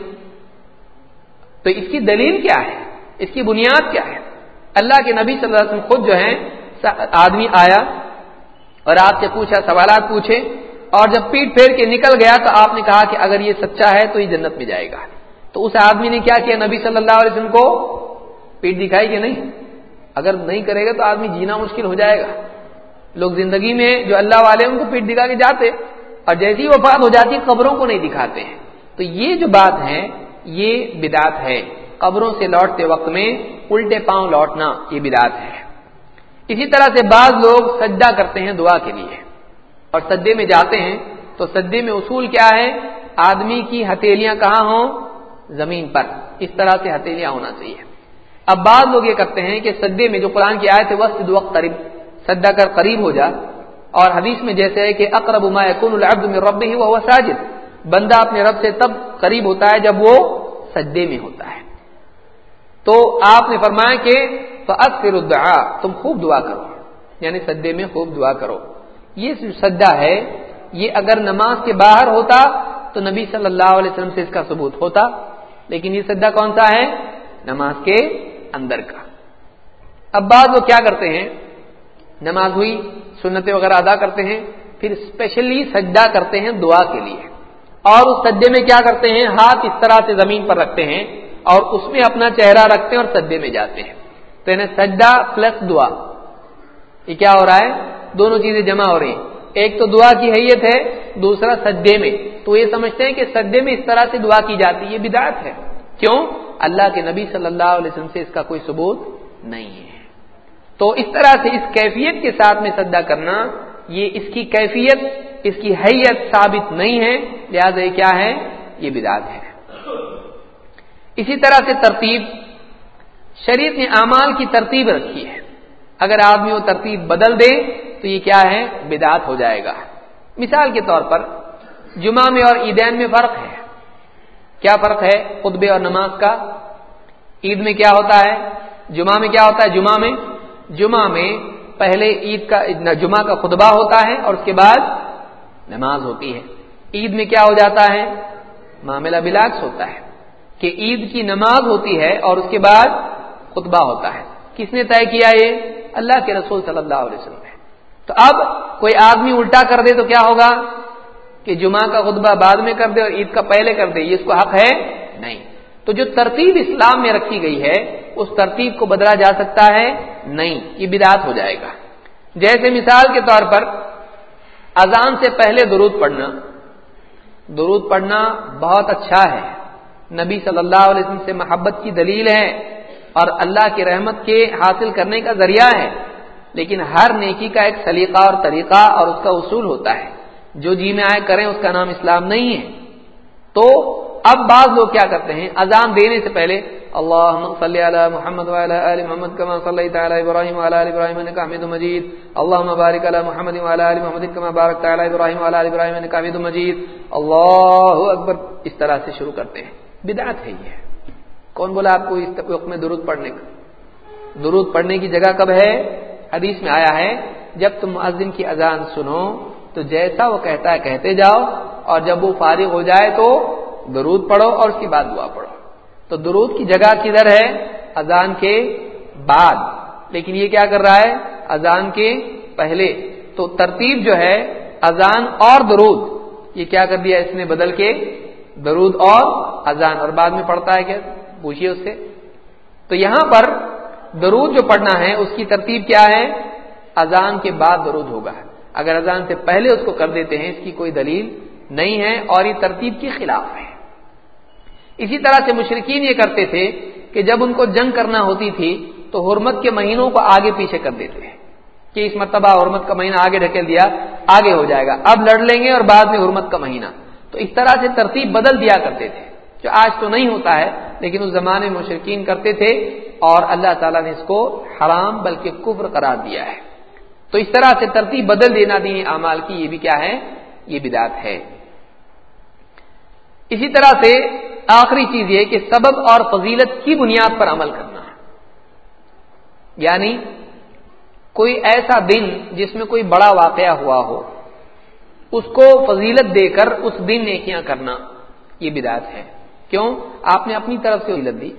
تو اس کی دلیل کیا ہے؟ اس کی بنیاد کیا ہے؟ اللہ کے نبی صلی اللہ علیہ وسلم خود جو ہے آدمی آیا اور آپ سے پوچھا، سوالات پوچھے اور جب پیٹ پھیر کے نکل گیا تو آپ نے کہا کہ اگر یہ سچا ہے تو یہ جنت میں جائے گا۔ تو اس آدمی نے کیا کیا؟ نبی صلی اللہ علیہ وسلم کو پیٹ دکھائی کہ نہیں، اگر نہیں کرے گا تو آدمی جینا مشکل ہو جائے گا۔ لوگ زندگی میں جو اللہ والے ان کو پیٹ دکھا کے جاتے اور جیسی وفات ہو جاتی قبروں کو نہیں دکھاتے ہیں۔ تو یہ جو بات ہے، یہ بدات ہے۔ قبروں سے لوٹتے وقت میں الٹے پاؤں لوٹنا یہ بدات ہے۔ اسی طرح سے بعض لوگ سجدہ کرتے ہیں دعا کے لیے۔ اور سجدے میں جاتے ہیں، تو سجدے میں اصول کیا ہے؟ آدمی کی ہتھیلیاں کہاں ہوں؟ زمین پر۔ اس طرح سے ہتھیلیاں ہونا چاہیے۔ اب بعض لوگ یہ کرتے ہیں کہ سدے میں جو قرآن کی آئے تھے وقت وقت قریب سدا کر قریب ہو جا۔ اور حدیث میں جیسے ہے کہ اقرب ما يكون العبد من ربه وهو ساجد۔ بندہ اپنے رب سے تب قریب ہوتا ہے جب وہ سجدے میں ہوتا ہے۔ تو آپ نے فرمایا کہ فاکثر الدعاء، تم خوب دعا کرو۔ یعنی سجدے میں خوب دعا کرو۔ یہ جو ہے، یہ اگر نماز کے باہر ہوتا تو نبی صلی اللہ علیہ وسلم سے اس کا ثبوت ہوتا۔ لیکن یہ سجدہ کون سا ہے؟ نماز کے اندر کا۔ اب بعض وہ کیا کرتے ہیں؟ نماز ہوئی، سنتیں وغیرہ ادا کرتے ہیں، پھر اسپیشلی سجدہ کرتے ہیں دعا کے لیے۔ اور اس سجدے میں کیا کرتے ہیں؟ ہاتھ اس طرح سے زمین پر رکھتے ہیں اور اس میں اپنا چہرہ رکھتے ہیں اور سجدے میں جاتے ہیں۔ یعنی سجدہ پلس دعا۔ یہ کیا ہو رہا ہے؟ دونوں چیزیں جمع ہو رہی ہیں۔ ایک تو دعا کی حیت ہے، دوسرا سجدے میں۔ تو یہ سمجھتے ہیں کہ سجدے میں اس طرح سے دعا کی جاتی ہے، یہ بدعت ہے۔ کیوں؟ اللہ کے نبی صلی اللہ علیہ وسلم سے اس کا کوئی ثبوت نہیں ہے۔ تو اس طرح سے اس کیفیت کے ساتھ میں سجدہ کرنا، یہ اس کی کیفیت، اس کی حیت ثابت نہیں ہے۔ لہذا یہ کیا ہے؟ یہ بدعت ہے۔ اسی طرح سے ترتیب۔ شریعت نے اعمال کی ترتیب رکھی ہے۔ اگر آدمی وہ ترتیب بدل دے تو یہ کیا ہے؟ بدعت ہو جائے گا۔ مثال کے طور پر جمعہ میں اور عیدین میں فرق ہے۔ کیا فرق ہے خطبے اور نماز کا؟ عید میں کیا ہوتا ہے؟ جمعہ میں کیا ہوتا ہے؟ جمعہ میں۔ جمعہ میں پہلے عید کا، جمعہ کا خطبہ ہوتا ہے اور اس کے بعد نماز ہوتی ہے۔ عید میں کیا ہو جاتا ہے؟ معاملہ بلاکس ہوتا ہے کہ عید کی نماز ہوتی ہے اور اس کے بعد خطبہ ہوتا ہے۔ کس نے طے کیا یہ؟ اللہ کے رسول صلی اللہ علیہ وسلم ہے تو اب کوئی آدمی الٹا کر دے تو کیا ہوگا؟ کہ جمعہ کا خطبہ بعد میں کر دے اور عید کا پہلے کر دے، یہ اس کو حق ہے؟ نہیں۔ تو جو ترتیب اسلام میں رکھی گئی ہے، اس ترتیب کو بدلا جا سکتا ہے؟ نہیں۔ یہ بدعت ہو جائے گا۔ جیسے مثال کے طور پر اذان سے پہلے درود پڑھنا۔ درود پڑھنا بہت اچھا ہے۔ نبی صلی اللہ علیہ وسلم سے محبت کی دلیل ہے۔ اور اللہ کی رحمت کے حاصل کرنے کا ذریعہ ہے۔ لیکن ہر نیکی کا ایک سلیقہ اور طریقہ اور اس کا اصول ہوتا ہے۔ جو جی میں آئے کریں، اس کا نام اسلام نہیں ہے۔ تو اب بعض لوگ کیا کرتے ہیں؟ اذان دینے سے پہلے اللہ صلی علی محمد علی محمد کما صلی تعالی ابراہیم علی ابراہیم انک حمید مجید۔ اللہ مبارک علی محمد علی محمد کما بارک تعالی ابراہیم علی ابراہیم انک حمید مجید۔ اللہ اکبر۔ اس طرح سے شروع کرتے ہیں۔ بدعت ہے یہ۔ کون بولا آپ کو اس وقت میں درود پڑھنے کا؟ درود پڑھنے کی جگہ کب ہے؟ حدیث میں آیا ہے، جب تم مؤذن کی اذان سنو، تو جیسا وہ کہتا ہے، کہتے جاؤ، اور جب وہ فارغ ہو جائے تو درود پڑھو اور اس کی بعد دعا پڑھو۔ تو درود کی جگہ کدھر ہے؟ اذان کے بعد۔ لیکن یہ کیا کر رہا ہے؟ اذان کے پہلے۔ تو ترتیب جو ہے، اذان اور درود، یہ کیا کر دیا اس نے بدل کے؟ درود اور اذان۔ اور بعد میں پڑھتا ہے کیا؟ پوچھیے اس سے۔ تو یہاں پر درود جو پڑھنا ہے، اس کی ترتیب کیا ہے؟ اذان کے بعد درود ہوگا۔ اگر اذان سے پہلے اس کو کر دیتے ہیں، اس کی کوئی دلیل نہیں ہے اور یہ ترتیب کے خلاف ہے۔ اسی طرح سے مشرقین یہ کرتے تھے کہ جب ان کو جنگ کرنا ہوتی تھی، تو حرمت کے مہینوں کو آگے پیچھے کر دیتے ہیں کہ اس مرتبہ حرمت کا مہینہ آگے ڈھکیل دیا، آگے ہو جائے گا۔ اب لڑ لیں گے اور بعد میں حرمت کا مہینہ۔ تو اس طرح سے ترتیب بدل دیا کرتے تھے۔ جو آج تو نہیں ہوتا ہے، لیکن اس زمانے میں مشرقین کرتے تھے اور اللہ تعالیٰ نے اس کو حرام بلکہ کفر قرار دیا ہے۔ تو اس طرح سے ترتیب بدل دینا دینی اعمال کی یہ بھی کیا ہے؟ یہ بدات ہے۔ اسی طرح سے آخری چیز یہ کہ سبب اور فضیلت کی بنیاد پر عمل کرنا۔ ہے یعنی کوئی ایسا دن جس میں کوئی بڑا واقعہ ہوا ہو، اس کو فضیلت دے کر اس دن نیکیاں کرنا، یہ بدعت ہے۔ کیوں؟ آپ نے اپنی طرف سے فضیلت دی۔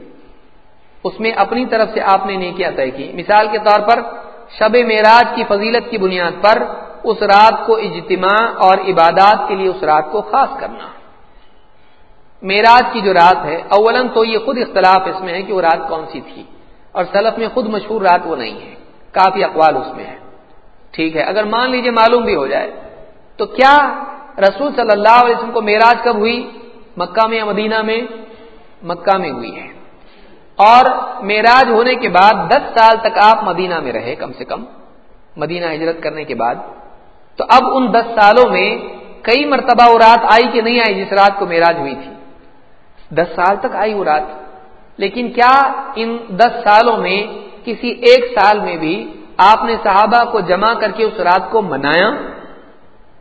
اس میں اپنی طرف سے آپ نے نیکیاں طے کی۔ مثال کے طور پر، شب معراج کی فضیلت کی بنیاد پر اس رات کو اجتماع اور عبادات کے لیے اس رات کو خاص کرنا۔ معراج کی جو رات ہے اولن تو یہ خود اختلاف اس میں ہے کہ وہ رات کون سی تھی۔ اور سلف میں خود مشہور رات وہ نہیں ہے۔ کافی اقوال اس میں ہے ٹھیک ہے، اگر مان لیجیے معلوم بھی ہو جائے، تو کیا رسول صلی اللہ علیہ وسلم کو معراج کب ہوئی؟ مکہ میں یا مدینہ میں مکہ میں ہوئی ہے اور معراج ہونے کے بعد دس سال تک آپ مدینہ میں رہے کم سے کم، مدینہ ہجرت کرنے کے بعد۔ تو اب ان دس سالوں میں کئی مرتبہ وہ رات آئی کہ نہیں آئی جس رات کو معراج ہوئی تھی۔ دس سال تک آئی وہ رات۔ لیکن کیا ان دس سالوں میں کسی ایک سال میں بھی آپ نے صحابہ کو جمع کر کے اس رات کو منایا؟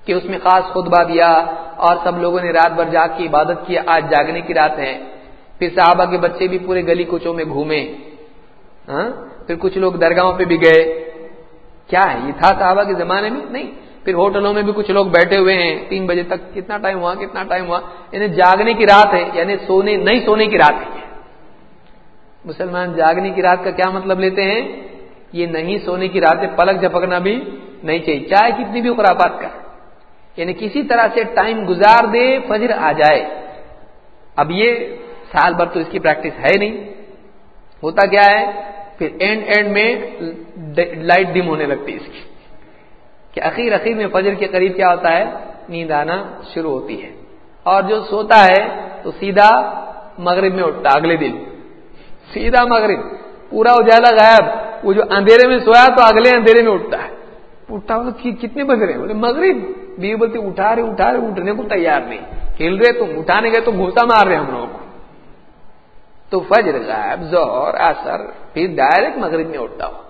کہ اس میں خاص خطبہ دیا اور سب لوگوں نے رات بھر جاگ کی عبادت کی آج جاگنے کی رات ہے۔ پھر صحابہ کے بچے بھی پورے گلی کوچوں میں گھومے۔ ہاں؟ پھر کچھ لوگ درگاہوں پہ بھی گئے۔ کیا ہے؟ یہ تھا صحابہ کے زمانے میں؟ نہیں۔ پھر ہوٹلوں میں بھی کچھ لوگ بیٹھے ہوئے ہیں۔ تین بجے تک کتنا ٹائم ہوا، کتنا ٹائم ہوا؟ یعنی جاگنے کی رات ہے یعنی سونے، نہیں سونے کی رات ہے۔ مسلمان جاگنے کی رات کا کیا مطلب لیتے ہیں؟ یہ نہیں سونے کی رات ہے پلک جھپکنا بھی نہیں چاہیے۔ چاہے کتنی بھی خرافات کا۔ یعنی کسی طرح سے ٹائم گزار دے، فجر آ جائے۔ اب یہ سال بھر تو اس کی پریکٹس ہے نہیں۔ ہوتا کیا ہے؟ پھر اینڈ اینڈ میں لائٹ ڈم ہونے لگتی اس کی۔ کہ اخیر اخیر میں فجر کے قریب کیا ہوتا ہے؟ نیند آنا شروع ہوتی ہے۔ اور جو سوتا ہے تو سیدھا مغرب میں اٹھتا اگلے دن۔ سیدھا مغرب، پورا اجالا غائب۔ وہ جو اندھیرے میں سویا تو اگلے اندھیرے میں اٹھتا ہے۔ اٹھا تو کتنے بج رہے ہیں؟ بولے، مغرب۔ بیوی بولتی اٹھا رہے اٹھا رہے اٹھنے کو تیار نہیں۔ ہل رہے تم اٹھانے گئے تو گھوسا مار رہے ہم لوگوں کو۔ تو فجر غائب زور اثر پھر ڈائریکٹ مغرب میں اٹھتا ہوں۔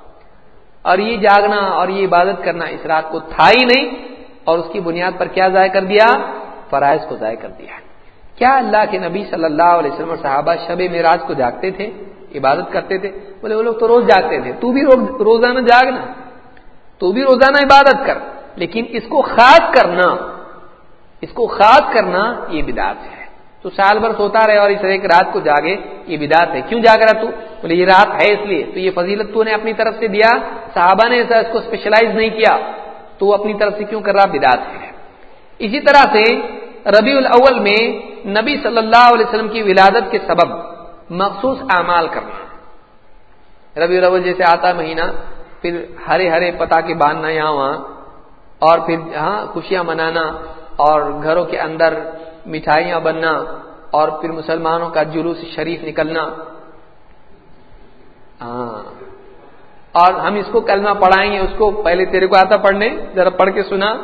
اور یہ جاگنا اور یہ عبادت کرنا اس رات کو تھا ہی نہیں۔ اور اس کی بنیاد پر کیا ضائع کر دیا؟ فرائض کو ضائع کر دیا۔ کیا اللہ کے نبی صلی اللہ علیہ وسلم اور صحابہ شب معراج کو جاگتے تھے؟ عبادت کرتے تھے؟ بولے، وہ لوگ تو روز جاگتے تھے۔ تو بھی روزانہ جاگنا۔ تو بھی روزانہ عبادت کر۔ لیکن اس کو خاص کرنا، اس کو خاص کرنا یہ بدات ہے۔ تو سال بھر سوتا رہے اور اس ایک رات کو جاگے، یہ بدات ہے۔ کیوں جاگ رہا تو؟ بولے، یہ رات ہے اس لیے۔ تو یہ فضیلت تو نے اپنی طرف سے دیا، صحابہ نے ایسا اس کو اسپیشلائز نہیں کیا۔ تو وہ اپنی طرف سے کیوں کر رہا؟ بدات ہے۔ اسی طرح سے ربیع الاول میں نبی صلی اللہ علیہ وسلم کی ولادت کے سبب مخصوص اعمال کرنا۔ ربیع الاول جیسے آتا مہینہ، پھر ہرے ہرے پتا کے باندھنا یہاں وہاں۔ اور پھر ہاں خوشیاں منانا اور گھروں کے اندر مٹھائیاں بننا اور پھر مسلمانوں کا جلوس شریف نکلنا۔ ہاں۔ اور ہم اس کو کلمہ پڑھائیں گے، اس کو پہلے تیرے کو آتا پڑھنے، ذرا پڑھ کے سنا۔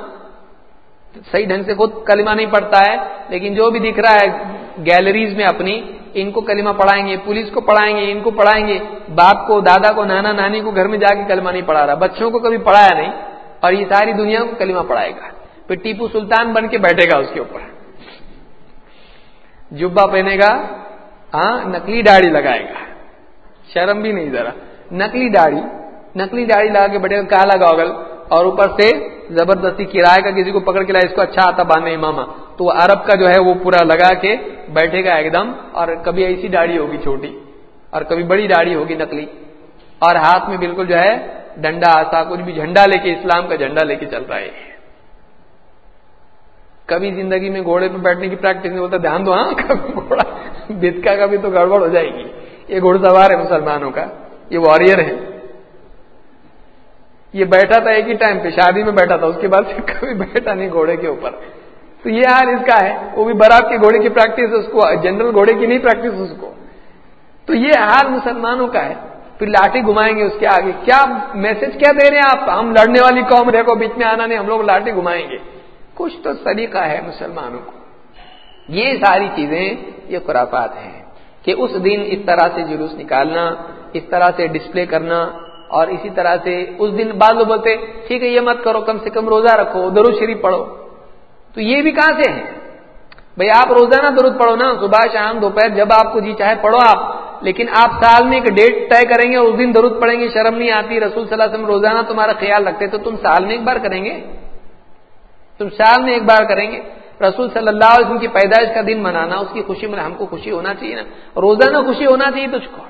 صحیح ڈھنگ سے خود کلمہ نہیں پڑھتا ہے، لیکن جو بھی دکھ رہا ہے، گیلریز میں اپنی، ان کو کلمہ پڑھائیں گے، پولیس کو پڑھائیں گے، ان کو پڑھائیں گے۔ باپ کو، دادا کو، نانا، نانی کو گھر میں جا کے کلمہ نہیں پڑھا رہا۔ بچوں کو کبھی پڑھایا نہیں۔ اور یہ ساری دنیا کو کلمہ پڑھائے گا۔ پھر ٹیپو سلطان بن کے بیٹھے گا اس کے اوپر۔ جبا پہنے گا ہاں نکلی داڑھی لگائے گا۔ شرم بھی نہیں ذرا۔ نکلی داڑھی نکلی داڑھی لگا کے بیٹھے گا کالا گوگل اور اوپر سے زبردستی کرایہ کا کسی کو پکڑ کے لائے، اس کو اچھا آتا باندھنے اماما تو عرب کا جو ہے، وہ پورا لگا کے بیٹھے گا ایک دم۔ اور کبھی ایسی داڑھی ہوگی چھوٹی، اور کبھی بڑی داڑھی ہوگی نکلی اور ہاتھ میں بالکل جو ہے ڈنڈا آسا، کچھ بھی جھنڈا لے کے اسلام کا جھنڈا لے کے چل رہا ہے کبھی زندگی میں گھوڑے پہ بیٹھنے کی پریکٹس نہیں ہوتا، دھیان دو ہاں کبھی گھوڑا بتکا کا بھی تو گڑبڑ ہو جائے گی۔ یہ گھوڑ سوار ہے مسلمانوں کا، یہ وارئر ہے۔ یہ بیٹھا تھا ایک ہی ٹائم پہ، شادی میں بیٹھا تھا، اس کے بعد سے کبھی بیٹھا نہیں گھوڑے کے اوپر۔ تو یہ حال اس کا ہے، وہ بھی براب کے گھوڑے کی پریکٹس اس کو جنرل گھوڑے کی نہیں پریکٹس اس کو۔ تو یہ حال مسلمانوں کا ہے۔ پھر لاٹھی گھمائیں گے اس کے آگے۔ کیا میسج کیا دے رہے ہیں آپ؟ ہم لڑنے والی قوم دیکھو، بیچ میں آنا نہیں، ہم لوگ لاٹھی گھمائیں گے۔ کچھ تو طریقہ ہے مسلمانوں کو۔ یہ ساری چیزیں، یہ خرافات ہیں کہ اس دن اس طرح سے جلوس نکالنا، اس طرح سے ڈسپلے کرنا اور اسی طرح سے اس دن بعد لوگ بولتے ٹھیک ہے، یہ مت کرو، کم سے کم روزہ رکھو درو شریف پڑھو۔ تو یہ بھی کہاں سے ہے بھائی آپ روزانہ درود پڑھو نا، صبح، شام، دوپہر، جب آپ کو جی چاہے پڑھو آپ۔ لیکن آپ سال میں ایک ڈیٹ طے کریں گے، اس دن درود پڑھیں گے، شرم نہیں آتی، رسول صلی اللہ علیہ وسلم روزانہ تمہارا خیال رکھتے تو تم سال میں ایک بار کریں گے۔ تم سال میں ایک بار کریں گے۔ رسول صلی اللہ علیہ وسلم کی پیدائش کا دن منانا، اس کی خوشی میں ہم کو خوشی ہونا چاہیے نا۔ روزانہ خوشی ہونا چاہیے تجھ کو۔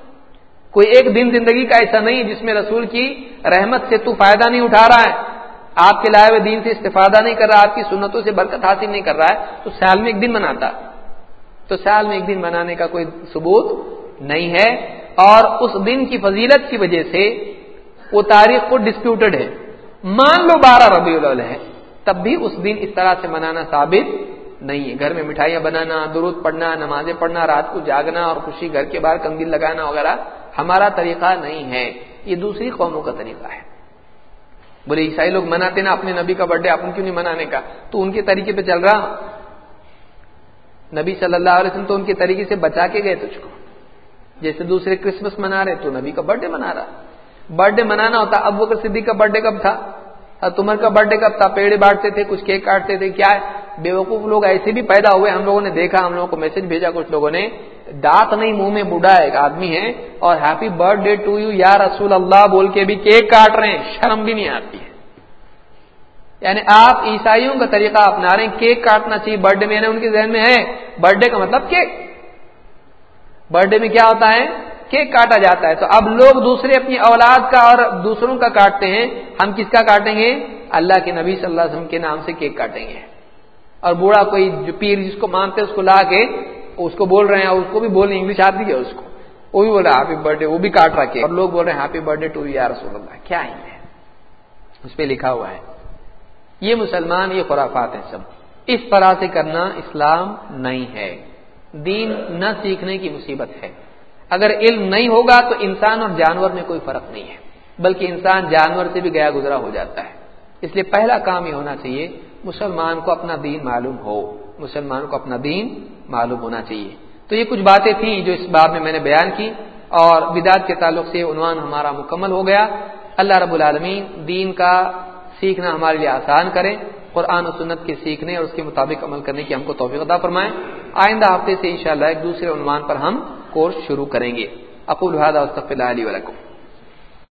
کوئی ایک دن زندگی کا ایسا نہیں جس میں رسول کی رحمت سے تو فائدہ نہیں اٹھا رہا ہے۔ آپ کے لائے ہوئے دین سے استفادہ نہیں کر رہا، آپ کی سنتوں سے برکت حاصل نہیں کر رہا ہے، تو سال میں ایک دن مناتا۔ تو سال میں ایک دن منانے کا کوئی ثبوت نہیں ہے۔ اور اس دن کی فضیلت کی وجہ سے وہ تاریخ کو ڈسپیوٹڈ ہے۔ مان لو بارہ ربیع الاول ہے، تب بھی اس دن اس طرح سے منانا ثابت نہیں ہے۔ گھر میں مٹھائیاں بنانا، درود پڑھنا، نمازیں پڑھنا، رات کو جاگنا اور خوشی گھر کے باہر کندل لگانا وغیرہ ہمارا طریقہ نہیں ہے۔ یہ دوسری قوموں کا طریقہ ہے۔ بولے عیسائی لوگ مناتے نا اپنے نبی کا برتھ ڈے اپن کیوں نہیں منانے کا؟ تو ان کے طریقے پہ چل رہا۔ نبی صلی اللہ علیہ وسلم تو ان کے طریقے سے بچا کے گئے تجھ کو۔ جیسے دوسرے کرسمس منا رہے تو نبی کا برتھ ڈے منا رہا۔ برتھ ڈے منانا ہوتا اب وہ صدیق کا برتھ ڈے کب تھا؟ تمہر کا برتھ ڈے کب تھا؟ پیڑے بانٹتے تھے، کچھ کیک کاٹتے تھے، کیا ہے؟ بے وقوف لوگ ایسے بھی پیدا ہوئے، ہم لوگوں نے دیکھا، ہم لوگوں کو میسج بھیجا، کچھ لوگوں نے دانت نہیں، منہ میں بوڑھا ایک آدمی ہے، اور happy birthday to you یا رسول اللہ، بول کے بھی کیک کاٹ رہے ہیں، شرم بھی نہیں آتی ہے۔ یعنی آپ عیسائیوں کا طریقہ اپنا رہے ہیں، کیک کاٹنا چاہیے برتھ ڈے میں یعنی ان کے ذہن میں ہے برتھ ڈے کا مطلب کیک۔ برتھ ڈے میں کیا ہوتا ہے؟ کیک کاٹا جاتا ہے؟ تو اب لوگ دوسرے اپنی اولاد کا اور دوسروں کا کاٹتے ہیں۔ ہم کس کا کاٹیں گے؟ اللہ کے نبی صلی اللہ علیہ وسلم کے نام سے کیک کاٹیں گے۔ اور بوڑھا کوئی جو پیر جس کو مانتے اس کو لا کے اس کو بول رہے ہیں اس کو بھی بولنے انگلش آتی ہے اس کو۔ وہ بھی بول رہا ہیپی برتھ ڈے وہ بھی کاٹ رہا اور لوگ بول رہے ہیں ہیپی برتھ ڈے ٹو یا رسول اللہ کیا ہی ہے؟ اس پہ لکھا ہوا ہے۔ یہ مسلمان، یہ خرافات ہیں سب۔ اس طرح سے کرنا اسلام نہیں ہے۔ دین نہ سیکھنے کی مصیبت ہے۔ اگر علم نہیں ہوگا تو انسان اور جانور میں کوئی فرق نہیں ہے، بلکہ انسان جانور سے بھی گیا گزرا ہو جاتا ہے۔ اس لیے پہلا کام یہ ہونا چاہیے، مسلمان کو اپنا دین معلوم ہو۔ مسلمان کو اپنا دین معلوم ہونا چاہیے۔ تو یہ کچھ باتیں تھیں جو اس باب میں میں نے بیان کی، اور بدعت کے تعلق سے عنوان ہمارا مکمل ہو گیا۔ اللہ رب العالمین دین کا سیکھنا ہمارے لیے آسان کرے، قرآن و سنت کے سیکھنے اور اس کے مطابق عمل کرنے کی ہم کو توفیق عطا فرمائیں آئندہ ہفتے سے انشاءاللہ ایک دوسرے عنوان پر ہم کورس شروع کریں گے۔ اقول هذا واستغفر الله لي ولكم.